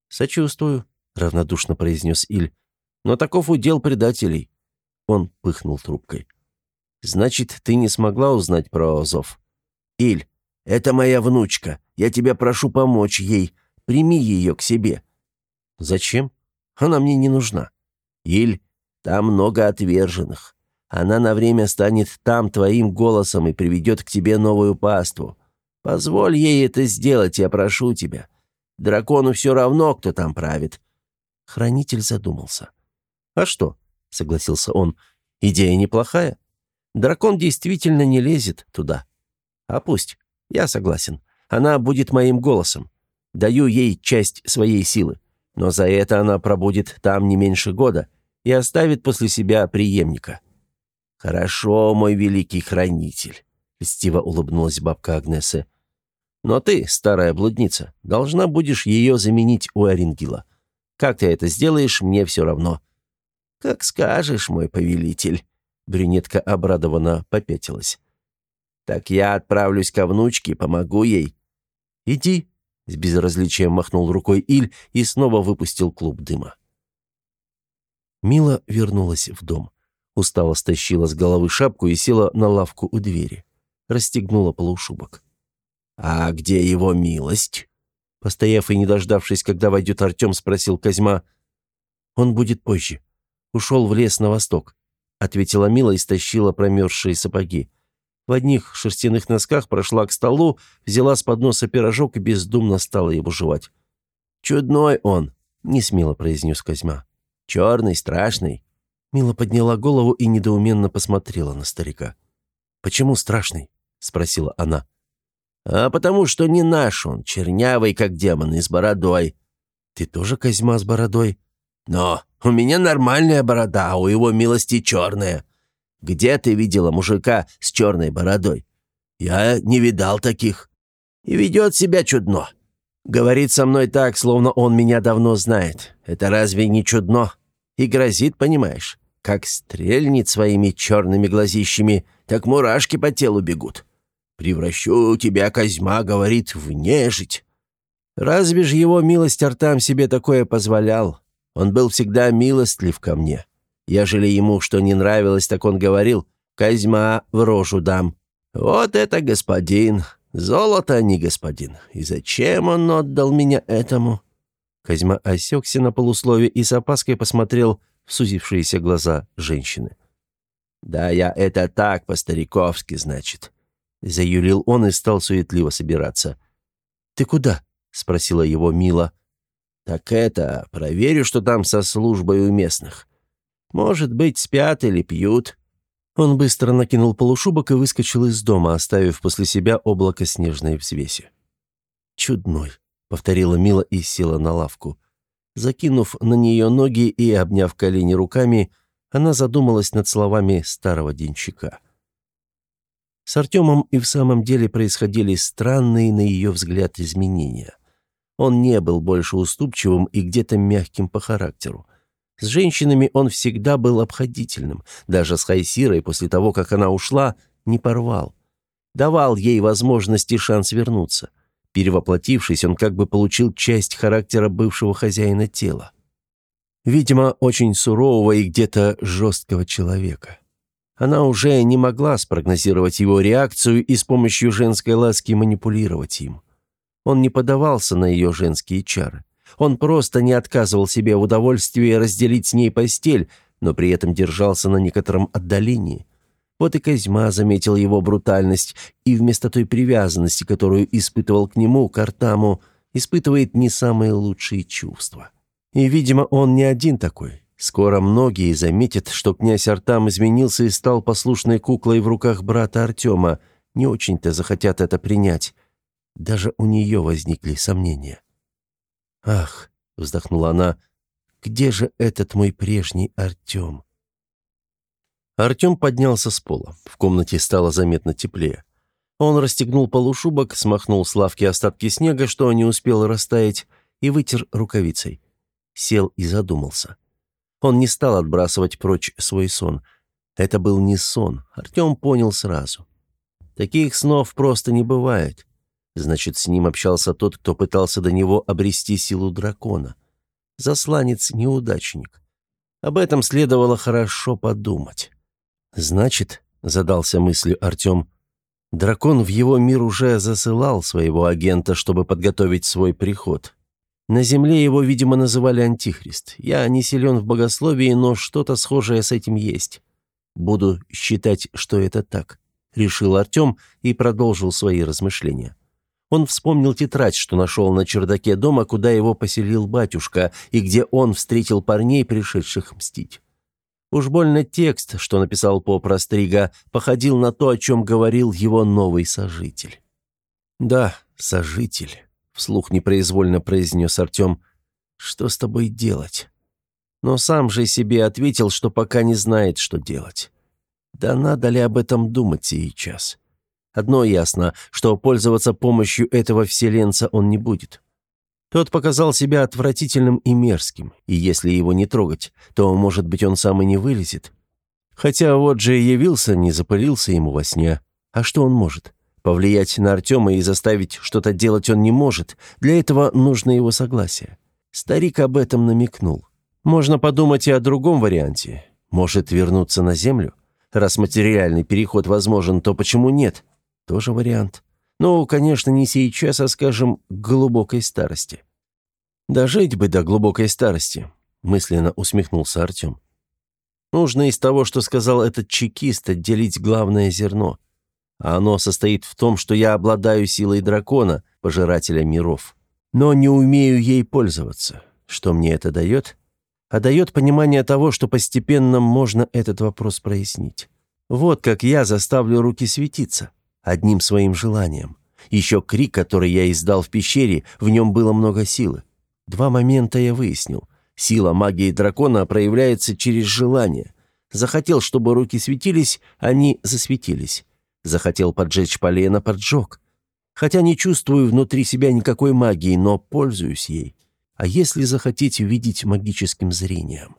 «Сочувствую», — равнодушно произнес Иль. «Но таков удел предателей». Он пыхнул трубкой. «Значит, ты не смогла узнать про Азов?» «Иль, это моя внучка. Я тебя прошу помочь ей. Прими ее к себе». «Зачем? Она мне не нужна». «Иль, там много отверженных. Она на время станет там твоим голосом и приведет к тебе новую паству. Позволь ей это сделать, я прошу тебя. Дракону все равно, кто там правит». Хранитель задумался. «А что?» — согласился он. «Идея неплохая. Дракон действительно не лезет туда. А пусть. Я согласен. Она будет моим голосом. Даю ей часть своей силы. Но за это она пробудет там не меньше года и оставит после себя преемника». «Хорошо, мой великий хранитель», — льстиво улыбнулась бабка Агнесы. «Но ты, старая блудница, должна будешь ее заменить у Оренгила. Как ты это сделаешь, мне все равно». «Как скажешь, мой повелитель», — брюнетка обрадованно попятилась. «Так я отправлюсь ко внучке, помогу ей». «Иди», — с безразличием махнул рукой Иль и снова выпустил клуб дыма. Мила вернулась в дом. Устало стащила с головы шапку и села на лавку у двери. Расстегнула полушубок. «А где его милость?» Постояв и не дождавшись, когда войдет Артем, спросил Козьма. «Он будет позже. Ушел в лес на восток», — ответила Мила и стащила промерзшие сапоги. В одних шерстяных носках прошла к столу, взяла с подноса пирожок и бездумно стала его жевать. «Чудной он», — несмело произнес Козьма. «Черный, страшный». Мила подняла голову и недоуменно посмотрела на старика. «Почему страшный?» — спросила она. «А потому что не наш он, чернявый, как демон, и с бородой». «Ты тоже Козьма с бородой?» «Но у меня нормальная борода, а у его милости черная. Где ты видела мужика с черной бородой? Я не видал таких. И ведет себя чудно. Говорит со мной так, словно он меня давно знает. Это разве не чудно? И грозит, понимаешь? Как стрельнет своими черными глазищами, так мурашки по телу бегут. «Превращу тебя, Козьма», — говорит, — «в нежить». Разве же его милость Артам себе такое позволял? Он был всегда милостлив ко мне. Ежели ему что не нравилось, так он говорил, «Козьма, в рожу дам». Вот это господин. Золото, не господин. И зачем он отдал меня этому?» Козьма осекся на полуслове и с опаской посмотрел в сузившиеся глаза женщины. «Да я это так, по-стариковски, значит», — заюлил он и стал суетливо собираться. «Ты куда?» — спросила его Мила. «Так это, проверю, что там со службой у местных. Может быть, спят или пьют». Он быстро накинул полушубок и выскочил из дома, оставив после себя облако снежной взвеси. «Чудной», — повторила Мила и села на лавку. Закинув на нее ноги и обняв колени руками, она задумалась над словами старого денщика. С Артемом и в самом деле происходили странные, на ее взгляд, изменения. Он не был больше уступчивым и где-то мягким по характеру. С женщинами он всегда был обходительным. Даже с Хайсирой после того, как она ушла, не порвал. Давал ей возможность и шанс вернуться. Перевоплотившись, он как бы получил часть характера бывшего хозяина тела. Видимо, очень сурового и где-то жесткого человека. Она уже не могла спрогнозировать его реакцию и с помощью женской ласки манипулировать им. Он не подавался на ее женские чары. Он просто не отказывал себе в удовольствии разделить с ней постель, но при этом держался на некотором отдалении. Вот и Козьма заметил его брутальность, и вместо той привязанности, которую испытывал к нему, к Артаму, испытывает не самые лучшие чувства. И, видимо, он не один такой. Скоро многие заметят, что князь Артам изменился и стал послушной куклой в руках брата Артема, не очень-то захотят это принять. Даже у нее возникли сомнения. «Ах!» — вздохнула она. «Где же этот мой прежний Артем?» Артем поднялся с пола. В комнате стало заметно теплее. Он расстегнул полушубок, смахнул с лавки остатки снега, что не успел растаять, и вытер рукавицей. Сел и задумался. Он не стал отбрасывать прочь свой сон. Это был не сон, Артем понял сразу. Таких снов просто не бывает. Значит, с ним общался тот, кто пытался до него обрести силу дракона. Засланец-неудачник. Об этом следовало хорошо подумать. «Значит», — задался мыслью Артем, — «дракон в его мир уже засылал своего агента, чтобы подготовить свой приход. На земле его, видимо, называли Антихрист. Я не силен в богословии, но что-то схожее с этим есть. Буду считать, что это так», — решил Артем и продолжил свои размышления. Он вспомнил тетрадь, что нашел на чердаке дома, куда его поселил батюшка, и где он встретил парней, пришедших мстить. Уж больно текст, что написал поп Растрига, походил на то, о чем говорил его новый сожитель. «Да, сожитель», — вслух непроизвольно произнес Артем. «Что с тобой делать?» Но сам же себе ответил, что пока не знает, что делать. Да надо ли об этом думать сейчас? Одно ясно, что пользоваться помощью этого вселенца он не будет. Тот показал себя отвратительным и мерзким, и если его не трогать, то, может быть, он сам и не вылезет. Хотя вот же явился, не запылился ему во сне. А что он может? Повлиять на Артема и заставить что-то делать он не может. Для этого нужно его согласие. Старик об этом намекнул. Можно подумать и о другом варианте. Может вернуться на землю? Раз материальный переход возможен, то почему нет? Тоже вариант. Ну, конечно, не сейчас, а, скажем, к глубокой старости. «Дожить бы до глубокой старости», — мысленно усмехнулся Артем. «Нужно из того, что сказал этот чекист, отделить главное зерно. А оно состоит в том, что я обладаю силой дракона, пожирателя миров, но не умею ей пользоваться. Что мне это дает? А дает понимание того, что постепенно можно этот вопрос прояснить. Вот как я заставлю руки светиться одним своим желанием. Еще крик, который я издал в пещере, в нем было много силы. Два момента я выяснил. Сила магии дракона проявляется через желание. Захотел, чтобы руки светились, они засветились. Захотел поджечь полено, поджег. Хотя не чувствую внутри себя никакой магии, но пользуюсь ей. А если захотеть увидеть магическим зрением?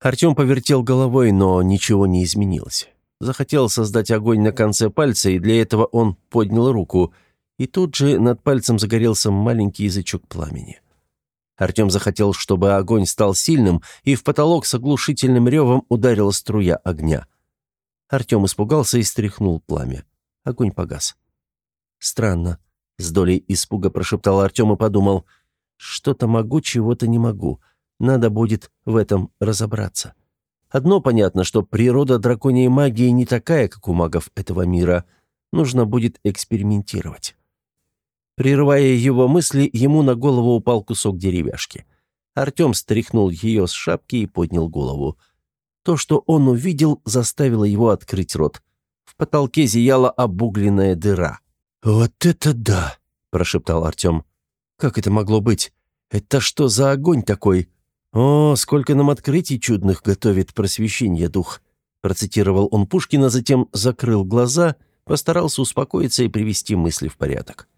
Артем повертел головой, но ничего не изменилось. Захотел создать огонь на конце пальца, и для этого он поднял руку, и тут же над пальцем загорелся маленький язычок пламени. Артем захотел, чтобы огонь стал сильным, и в потолок с оглушительным ревом ударила струя огня. Артем испугался и стряхнул пламя. Огонь погас. «Странно», — с долей испуга прошептал Артем и подумал, «что-то могу, чего-то не могу. Надо будет в этом разобраться». Одно понятно, что природа драконьей магии не такая, как у магов этого мира. Нужно будет экспериментировать. Прерывая его мысли, ему на голову упал кусок деревяшки. Артем стряхнул ее с шапки и поднял голову. То, что он увидел, заставило его открыть рот. В потолке зияла обугленная дыра. «Вот это да!» – прошептал Артем. «Как это могло быть? Это что за огонь такой?» «О, сколько нам открытий чудных готовит просвещение дух!» Процитировал он Пушкина, затем закрыл глаза, постарался успокоиться и привести мысли в порядок.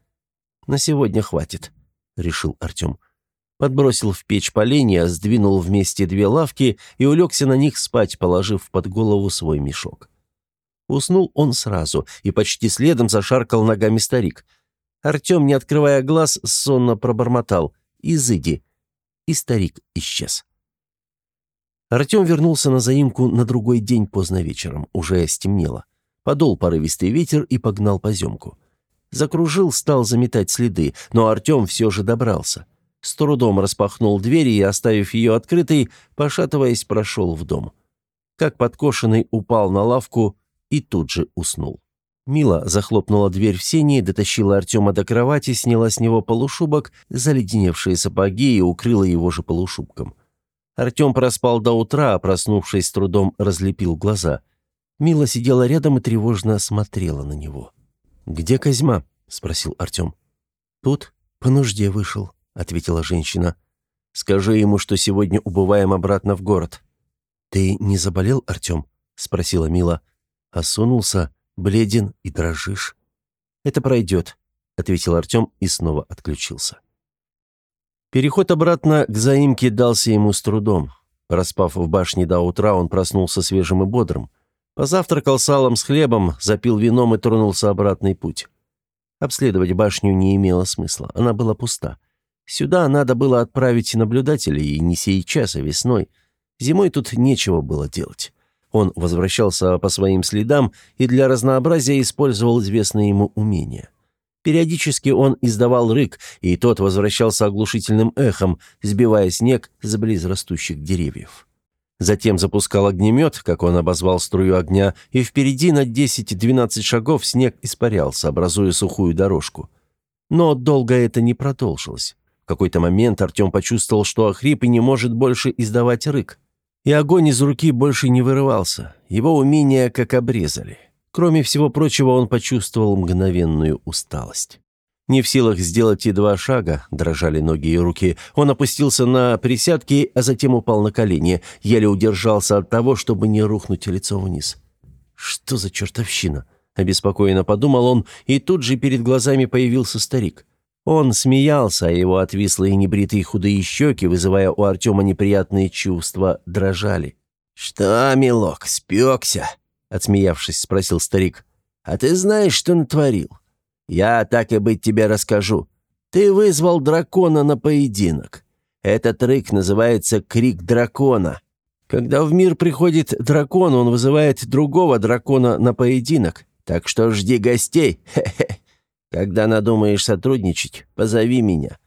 «На сегодня хватит», — решил Артем. Подбросил в печь поленья, сдвинул вместе две лавки и улегся на них спать, положив под голову свой мешок. Уснул он сразу, и почти следом зашаркал ногами старик. Артем, не открывая глаз, сонно пробормотал. «Изыди!» И старик исчез. Артем вернулся на заимку на другой день поздно вечером, уже стемнело. Подул порывистый ветер и погнал поземку. Закружил, стал заметать следы, но Артем все же добрался. С трудом распахнул дверь и, оставив ее открытой, пошатываясь, прошел в дом. Как подкошенный упал на лавку и тут же уснул. Мила захлопнула дверь в сени, дотащила Артема до кровати, сняла с него полушубок, заледеневшие сапоги и укрыла его же полушубком. Артем проспал до утра, а проснувшись с трудом, разлепил глаза. Мила сидела рядом и тревожно смотрела на него. «Где Козьма?» — спросил Артем. «Тут по нужде вышел», — ответила женщина. «Скажи ему, что сегодня убываем обратно в город». «Ты не заболел, Артем?» — спросила Мила. «Осунулся, бледен и дрожишь». «Это пройдет», — ответил Артем и снова отключился. Переход обратно к заимке дался ему с трудом. Распав в башне до утра, он проснулся свежим и бодрым. Позавтракал салом с хлебом, запил вином и тронулся обратный путь. Обследовать башню не имело смысла, она была пуста. Сюда надо было отправить наблюдателей, и не сейчас, а весной. Зимой тут нечего было делать. Он возвращался по своим следам и для разнообразия использовал известные ему умения. Периодически он издавал рык, и тот возвращался оглушительным эхом, сбивая снег с близрастущих деревьев. Затем запускал огнемет, как он обозвал струю огня, и впереди на 10-12 шагов снег испарялся, образуя сухую дорожку. Но долго это не продолжилось. В какой-то момент Артем почувствовал, что охрип и не может больше издавать рык. И огонь из руки больше не вырывался. Его умения как обрезали. Кроме всего прочего, он почувствовал мгновенную усталость. Не в силах сделать и два шага, дрожали ноги и руки. Он опустился на присядки, а затем упал на колени, еле удержался от того, чтобы не рухнуть лицом вниз. «Что за чертовщина?» – обеспокоенно подумал он, и тут же перед глазами появился старик. Он смеялся, а его отвислые небритые худые щеки, вызывая у Артема неприятные чувства, дрожали. «Что, милок, спекся?» отсмеявшись, спросил старик. «А ты знаешь, что натворил? Я, так и быть, тебе расскажу. Ты вызвал дракона на поединок. Этот рык называется «крик дракона». Когда в мир приходит дракон, он вызывает другого дракона на поединок. Так что жди гостей. Хе-хе. Когда надумаешь сотрудничать, позови меня.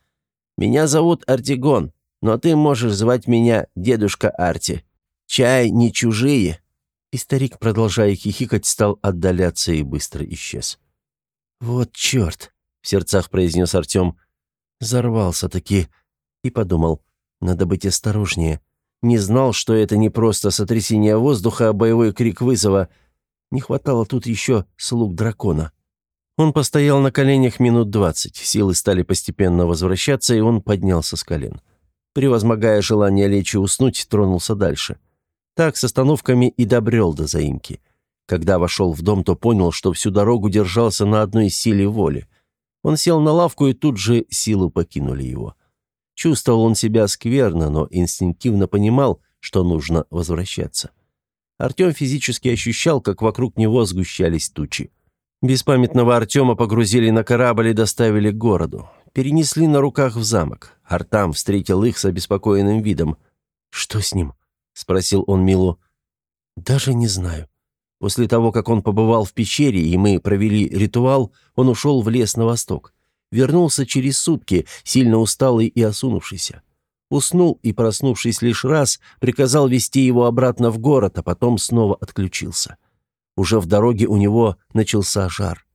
Меня зовут Артигон, но ты можешь звать меня дедушка Арти. Чай не чужие, и старик, продолжая хихикать, стал отдаляться и быстро исчез. «Вот черт!» — в сердцах произнес Артем. Зарвался-таки. И подумал, надо быть осторожнее. Не знал, что это не просто сотрясение воздуха, а боевой крик вызова. Не хватало тут еще слуг дракона. Он постоял на коленях минут двадцать, силы стали постепенно возвращаться, и он поднялся с колен. Превозмогая желание лечь и уснуть, тронулся дальше. Так с остановками и добрел до заимки. Когда вошел в дом, то понял, что всю дорогу держался на одной силе воли. Он сел на лавку, и тут же силы покинули его. Чувствовал он себя скверно, но инстинктивно понимал, что нужно возвращаться. Артем физически ощущал, как вокруг него сгущались тучи. Беспамятного Артема погрузили на корабль и доставили к городу. Перенесли на руках в замок. Артам встретил их с обеспокоенным видом. «Что с ним?» — спросил он Милу. «Даже не знаю. После того, как он побывал в пещере, и мы провели ритуал, он ушел в лес на восток. Вернулся через сутки, сильно усталый и осунувшийся. Уснул и, проснувшись лишь раз, приказал вести его обратно в город, а потом снова отключился. Уже в дороге у него начался жар.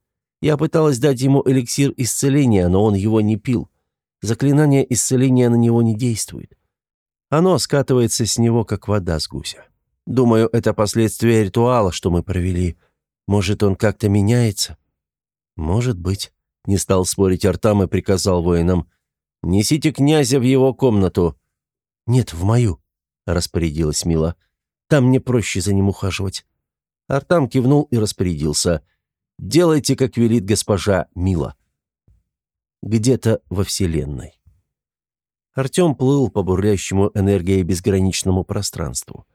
Я пыталась дать ему эликсир исцеления, но он его не пил. Заклинание исцеления на него не действует. Оно скатывается с него, как вода с гуся. Думаю, это последствия ритуала, что мы провели. Может, он как-то меняется? Может быть. Не стал спорить Артам и приказал воинам. «Несите князя в его комнату». «Нет, в мою», — распорядилась Мила. «Там мне проще за ним ухаживать». Артам кивнул и распорядился. «Делайте, как велит госпожа Мила». Где-то во Вселенной. Артем плыл по бурлящему энергией безграничному пространству.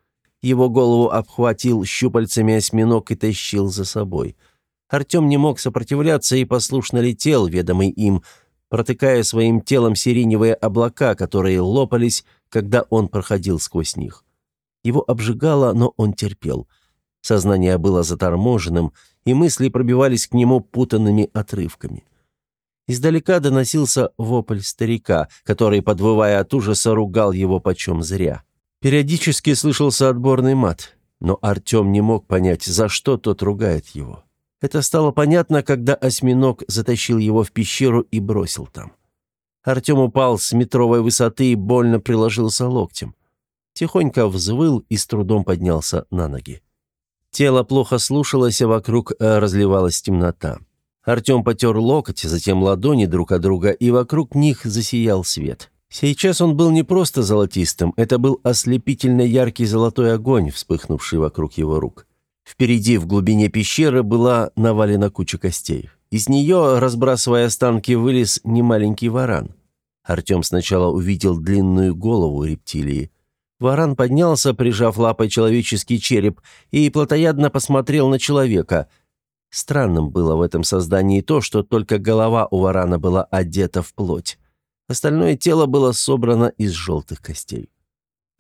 Его голову обхватил щупальцами осьминог и тащил за собой. Артем не мог сопротивляться и послушно летел, ведомый им, протыкая своим телом сиреневые облака, которые лопались, когда он проходил сквозь них. Его обжигало, но он терпел. Сознание было заторможенным, и мысли пробивались к нему путанными отрывками. Издалека доносился вопль старика, который, подвывая от ужаса, ругал его почем зря. Периодически слышался отборный мат, но Артем не мог понять, за что тот ругает его. Это стало понятно, когда осьминог затащил его в пещеру и бросил там. Артем упал с метровой высоты и больно приложился локтем. тихонько взвыл и с трудом поднялся на ноги. Тело плохо слушалось, а вокруг э, разливалась темнота. Артем потер локоть, затем ладони друг от друга, и вокруг них засиял свет. Сейчас он был не просто золотистым, это был ослепительно яркий золотой огонь, вспыхнувший вокруг его рук. Впереди, в глубине пещеры, была навалена куча костей. Из нее, разбрасывая останки, вылез немаленький варан. Артем сначала увидел длинную голову рептилии. Варан поднялся, прижав лапой человеческий череп, и плотоядно посмотрел на человека. Странным было в этом создании то, что только голова у варана была одета в плоть. Остальное тело было собрано из желтых костей.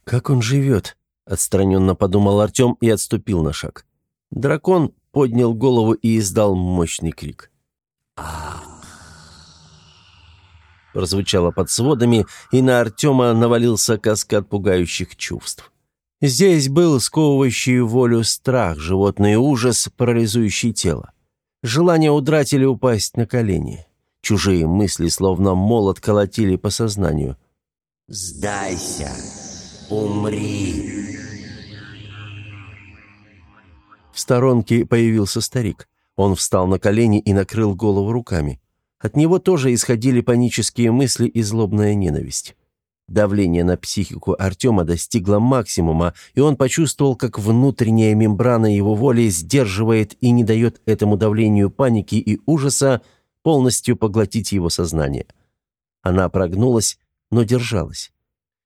«Как он живет?» — отстраненно подумал Артем и отступил на шаг. Дракон поднял голову и издал мощный крик. Прозвучало под сводами, и на Артема навалился каскад пугающих чувств. Здесь был сковывающий волю страх, животный ужас, парализующий тело. Желание удрать или упасть на колени. Чужие мысли, словно молот, колотили по сознанию. «Сдайся! Умри!» В сторонке появился старик. Он встал на колени и накрыл голову руками. От него тоже исходили панические мысли и злобная ненависть. Давление на психику Артема достигло максимума, и он почувствовал, как внутренняя мембрана его воли сдерживает и не дает этому давлению паники и ужаса полностью поглотить его сознание. Она прогнулась, но держалась.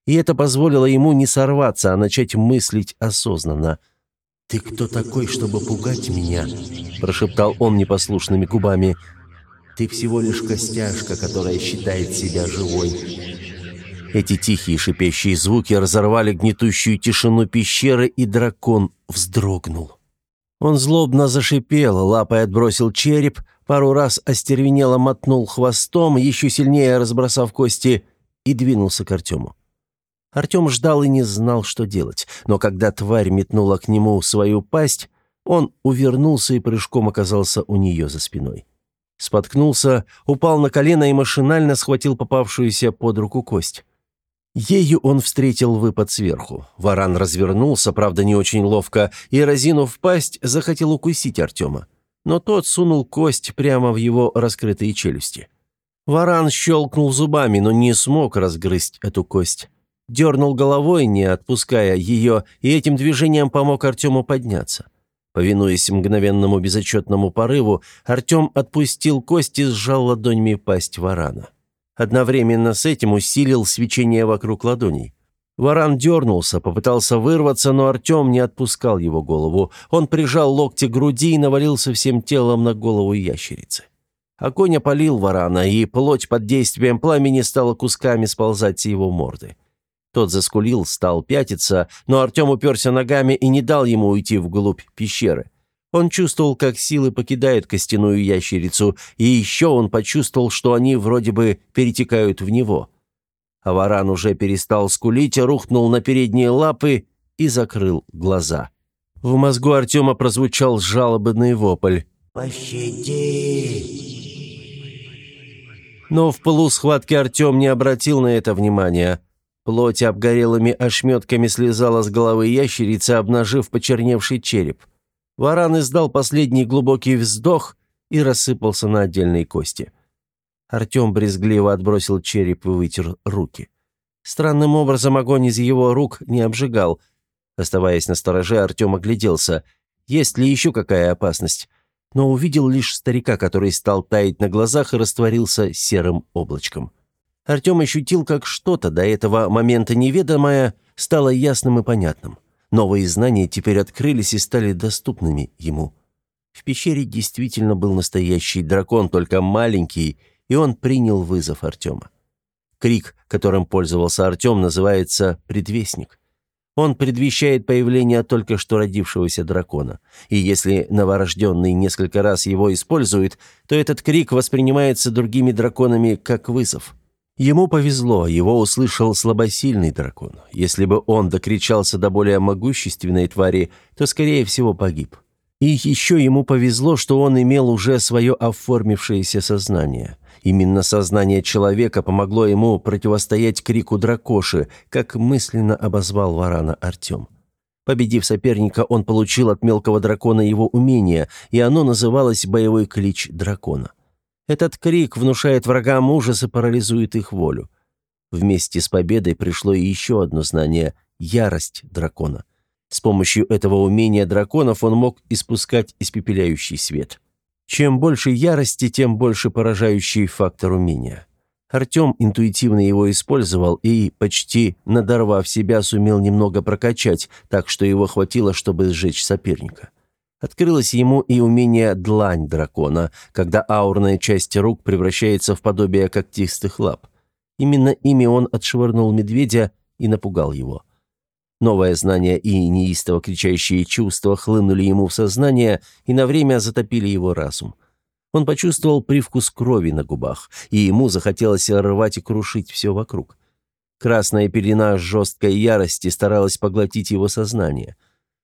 И это позволило ему не сорваться, а начать мыслить осознанно. «Ты кто такой, чтобы пугать меня?» – прошептал он непослушными губами – ты всего лишь костяшка, которая считает себя живой». Эти тихие шипящие звуки разорвали гнетущую тишину пещеры, и дракон вздрогнул. Он злобно зашипел, лапой отбросил череп, пару раз остервенело мотнул хвостом, еще сильнее разбросав кости, и двинулся к Артему. Артем ждал и не знал, что делать, но когда тварь метнула к нему свою пасть, он увернулся и прыжком оказался у нее за спиной. Споткнулся, упал на колено и машинально схватил попавшуюся под руку кость. Ею он встретил выпад сверху. Варан развернулся, правда, не очень ловко, и, разинув пасть, захотел укусить Артема. Но тот сунул кость прямо в его раскрытые челюсти. Варан щелкнул зубами, но не смог разгрызть эту кость. Дернул головой, не отпуская ее, и этим движением помог Артему подняться. Повинуясь мгновенному безотчетному порыву, Артем отпустил кость и сжал ладонями пасть варана. Одновременно с этим усилил свечение вокруг ладоней. Варан дернулся, попытался вырваться, но Артем не отпускал его голову. Он прижал локти к груди и навалился всем телом на голову ящерицы. Огонь опалил варана, и плоть под действием пламени стала кусками сползать с его морды. Тот заскулил, стал пятиться, но Артем уперся ногами и не дал ему уйти вглубь пещеры. Он чувствовал, как силы покидают костяную ящерицу, и еще он почувствовал, что они вроде бы перетекают в него. А варан уже перестал скулить, рухнул на передние лапы и закрыл глаза. В мозгу Артема прозвучал жалобный вопль. «Пощади!» Но в полу схватки Артем не обратил на это внимания. Плоть обгорелыми ошметками слезала с головы ящерицы, обнажив почерневший череп. Варан издал последний глубокий вздох и рассыпался на отдельные кости. Артем брезгливо отбросил череп и вытер руки. Странным образом огонь из его рук не обжигал. Оставаясь на стороже, Артем огляделся. Есть ли еще какая опасность? Но увидел лишь старика, который стал таять на глазах и растворился серым облачком. Артем ощутил, как что-то, до этого момента неведомое, стало ясным и понятным. Новые знания теперь открылись и стали доступными ему. В пещере действительно был настоящий дракон, только маленький, и он принял вызов Артема. Крик, которым пользовался Артем, называется «предвестник». Он предвещает появление только что родившегося дракона. И если новорожденный несколько раз его использует, то этот крик воспринимается другими драконами как вызов. Ему повезло, его услышал слабосильный дракон. Если бы он докричался до более могущественной твари, то, скорее всего, погиб. И еще ему повезло, что он имел уже свое оформившееся сознание. Именно сознание человека помогло ему противостоять крику дракоши, как мысленно обозвал варана Артем. Победив соперника, он получил от мелкого дракона его умение, и оно называлось «боевой клич дракона». Этот крик внушает врагам ужас и парализует их волю. Вместе с победой пришло и еще одно знание – ярость дракона. С помощью этого умения драконов он мог испускать испепеляющий свет. Чем больше ярости, тем больше поражающий фактор умения. Артем интуитивно его использовал и, почти надорвав себя, сумел немного прокачать, так что его хватило, чтобы сжечь соперника. Открылось ему и умение «длань дракона», когда аурная часть рук превращается в подобие когтистых лап. Именно ими он отшвырнул медведя и напугал его. Новое знание и неистово кричащие чувства хлынули ему в сознание и на время затопили его разум. Он почувствовал привкус крови на губах, и ему захотелось рвать и крушить все вокруг. Красная пелена жесткой ярости старалась поглотить его сознание.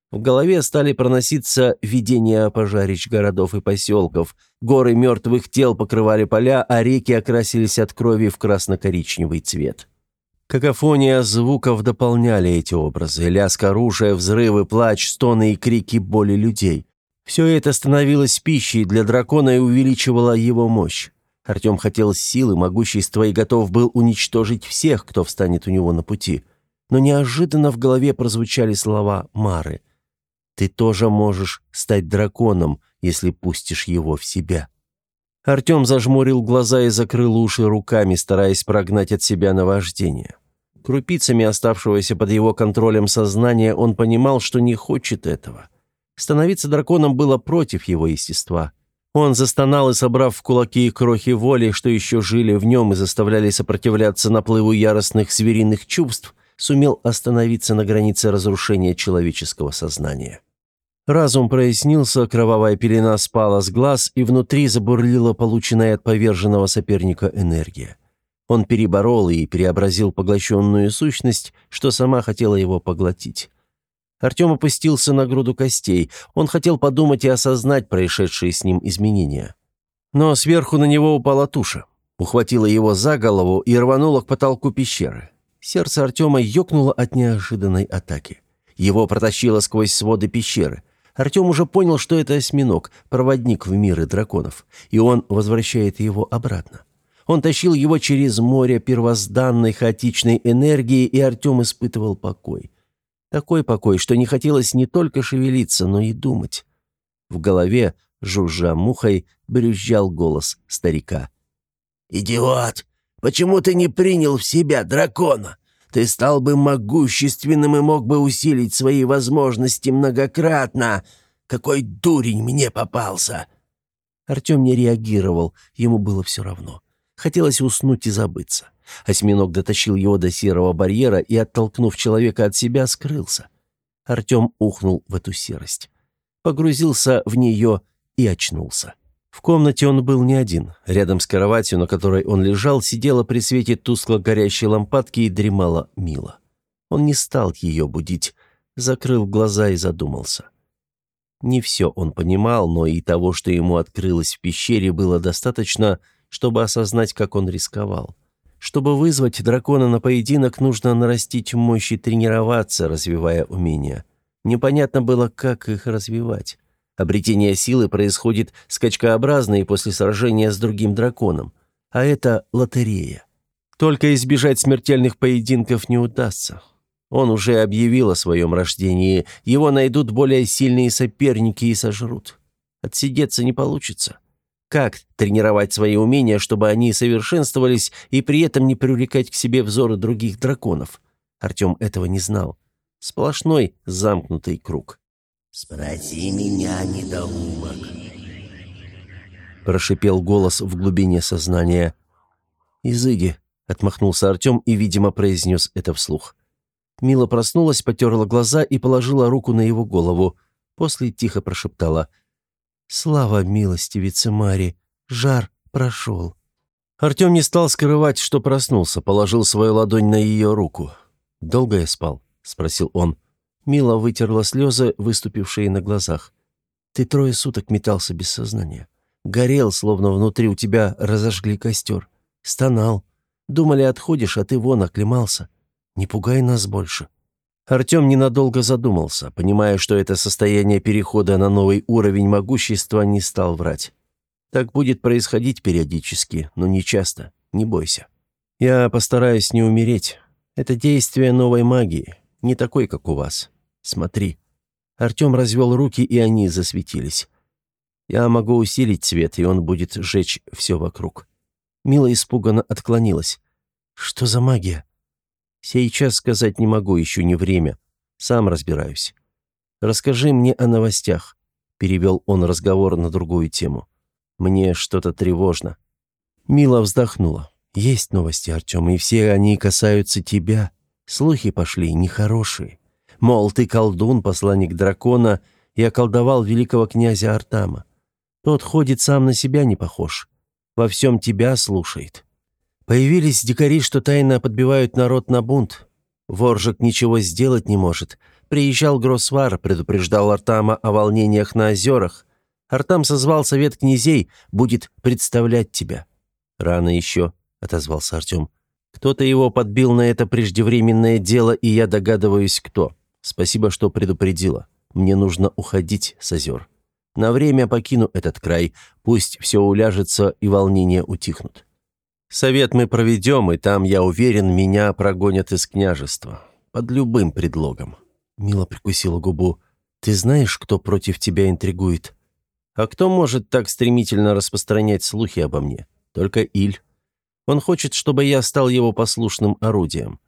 В голове стали проноситься видения пожарищ городов и поселков, горы мертвых тел покрывали поля, а реки окрасились от крови в красно-коричневый цвет. Какофония звуков дополняли эти образы, лязг оружия, взрывы, плач, стоны и крики боли людей. Все это становилось пищей для дракона и увеличивало его мощь. Артем хотел силы, могущества и готов был уничтожить всех, кто встанет у него на пути. Но неожиданно в голове прозвучали слова Мары. «Ты тоже можешь стать драконом, если пустишь его в себя». Артем зажмурил глаза и закрыл уши руками, стараясь прогнать от себя наваждение. Крупицами оставшегося под его контролем сознания он понимал, что не хочет этого. Становиться драконом было против его естества. Он застонал и, собрав в кулаки крохи воли, что еще жили в нем и заставляли сопротивляться наплыву яростных звериных чувств, сумел остановиться на границе разрушения человеческого сознания. Разум прояснился, кровавая пелена спала с глаз, и внутри забурлила полученная от поверженного соперника энергия. Он переборол и преобразил поглощенную сущность, что сама хотела его поглотить. Артем опустился на груду костей. Он хотел подумать и осознать происшедшие с ним изменения. Но сверху на него упала туша. Ухватила его за голову и рванула к потолку пещеры. Сердце Артема ёкнуло от неожиданной атаки. Его протащило сквозь своды пещеры. Артем уже понял, что это осьминог, проводник в миры драконов, и он возвращает его обратно. Он тащил его через море первозданной хаотичной энергии, и Артем испытывал покой. Такой покой, что не хотелось не только шевелиться, но и думать. В голове, жужжа мухой, брюзжал голос старика. «Идиот! Почему ты не принял в себя дракона? Ты стал бы могущественным и мог бы усилить свои возможности многократно. Какой дурень мне попался!» Артем не реагировал, ему было все равно. Хотелось уснуть и забыться. Осьминог дотащил его до серого барьера и, оттолкнув человека от себя, скрылся. Артем ухнул в эту серость. Погрузился в нее и очнулся. В комнате он был не один. Рядом с кроватью, на которой он лежал, сидела при свете тускло горящей лампадки и дремала Мила. Он не стал ее будить, закрыл глаза и задумался. Не все он понимал, но и того, что ему открылось в пещере, было достаточно, чтобы осознать, как он рисковал. Чтобы вызвать дракона на поединок, нужно нарастить мощь и тренироваться, развивая умения. Непонятно было, как их развивать. Обретение силы происходит скачкообразно и после сражения с другим драконом. А это лотерея. Только избежать смертельных поединков не удастся. Он уже объявил о своем рождении. Его найдут более сильные соперники и сожрут. Отсидеться не получится. Как тренировать свои умения, чтобы они совершенствовались и при этом не привлекать к себе взоры других драконов? Артем этого не знал. Сплошной замкнутый круг. «Спроси меня, недоумок!» Прошипел голос в глубине сознания. «Изыди!» — отмахнулся Артем и, видимо, произнес это вслух. Мила проснулась, потерла глаза и положила руку на его голову. После тихо прошептала. «Слава милостивице Мари! Жар прошел!» Артем не стал скрывать, что проснулся, положил свою ладонь на ее руку. «Долго я спал?» — спросил он. Мила вытерла слезы, выступившие на глазах. «Ты трое суток метался без сознания. Горел, словно внутри у тебя разожгли костер. Стонал. Думали, отходишь, а ты вон оклемался. Не пугай нас больше». Артем ненадолго задумался, понимая, что это состояние перехода на новый уровень могущества не стал врать. Так будет происходить периодически, но не часто. Не бойся. Я постараюсь не умереть. Это действие новой магии, не такой, как у вас. Смотри». Артем развел руки, и они засветились. «Я могу усилить свет, и он будет сжечь все вокруг». Мила испуганно отклонилась. «Что за магия?» «Сейчас сказать не могу, еще не время. Сам разбираюсь. Расскажи мне о новостях», — перевел он разговор на другую тему. «Мне что-то тревожно». Мила вздохнула. «Есть новости, Артем, и все они касаются тебя. Слухи пошли нехорошие. Мол, ты колдун, посланник дракона, и околдовал великого князя Артама. Тот ходит сам на себя не похож. Во всем тебя слушает. Появились дикари, что тайно подбивают народ на бунт. Воржик ничего сделать не может. Приезжал Гросвар, предупреждал Артама о волнениях на озерах. Артам созвал совет князей, будет представлять тебя. «Рано еще», — отозвался Артем. «Кто-то его подбил на это преждевременное дело, и я догадываюсь, кто. Спасибо, что предупредила. Мне нужно уходить с озер. На время покину этот край, пусть все уляжется и волнения утихнут. Совет мы проведем, и там, я уверен, меня прогонят из княжества. Под любым предлогом». Мила прикусила губу. «Ты знаешь, кто против тебя интригует?» «А кто может так стремительно распространять слухи обо мне? Только Иль. Он хочет, чтобы я стал его послушным орудием.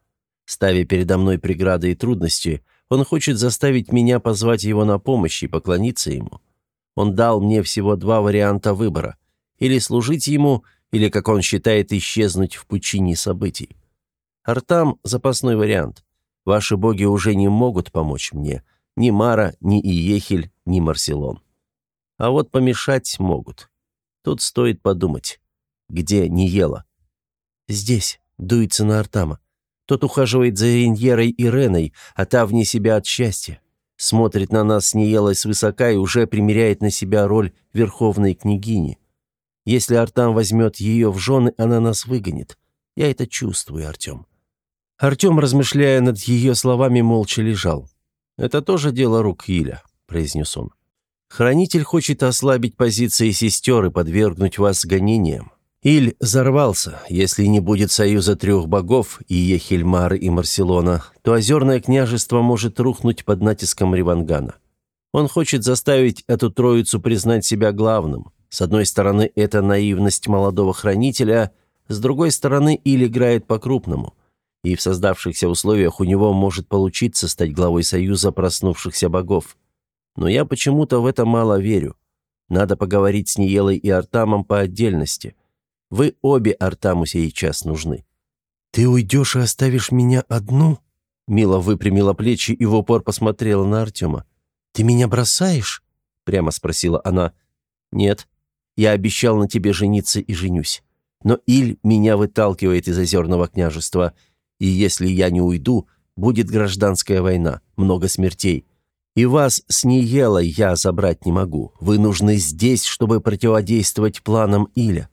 Ставя передо мной преграды и трудности, он хочет заставить меня позвать его на помощь и поклониться ему. Он дал мне всего два варианта выбора. Или служить ему, или, как он считает, исчезнуть в пучине событий. Артам – запасной вариант. Ваши боги уже не могут помочь мне. Ни Мара, ни Иехель, ни Марселон. А вот помешать могут. Тут стоит подумать. Где Ниела? Здесь, дуется на Артама. Тот ухаживает за Риньерой и Реной, а та вне себя от счастья. Смотрит на нас с Ниелой свысока и уже примеряет на себя роль верховной княгини. Если Артам возьмет ее в жены, она нас выгонит. Я это чувствую, Артем». Артем, размышляя над ее словами, молча лежал. «Это тоже дело рук Иля», — произнес он. «Хранитель хочет ослабить позиции сестер и подвергнуть вас гонениям. Иль взорвался. Если не будет союза трех богов, и Ехельмары и Марселона, то озерное княжество может рухнуть под натиском Ривангана. Он хочет заставить эту троицу признать себя главным. С одной стороны, это наивность молодого хранителя, с другой стороны, Иль играет по-крупному. И в создавшихся условиях у него может получиться стать главой союза проснувшихся богов. Но я почему-то в это мало верю. Надо поговорить с Ниелой и Артамом по отдельности. Вы обе Артаму сейчас нужны». «Ты уйдешь и оставишь меня одну?» Мила выпрямила плечи и в упор посмотрела на Артема. «Ты меня бросаешь?» Прямо спросила она. «Нет, я обещал на тебе жениться и женюсь. Но Иль меня выталкивает из озерного княжества, и если я не уйду, будет гражданская война, много смертей. И вас с Ниелой я забрать не могу. Вы нужны здесь, чтобы противодействовать планам Иля.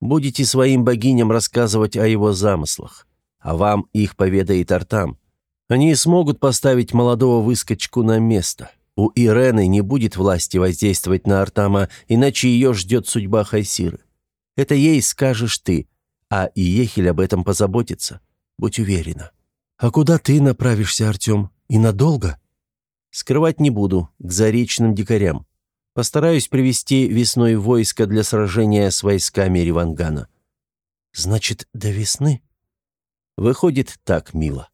Будете своим богиням рассказывать о его замыслах, а вам их поведает Артам. Они смогут поставить молодого выскочку на место. У Ирены не будет власти воздействовать на Артама, иначе ее ждет судьба Хайсиры. Это ей скажешь ты, а Иехель об этом позаботится. Будь уверена. А куда ты направишься, Артем? И надолго? Скрывать не буду, к заречным дикарям. Постараюсь привести весной войско для сражения с войсками Ривангана». «Значит, до весны?» «Выходит так, мило».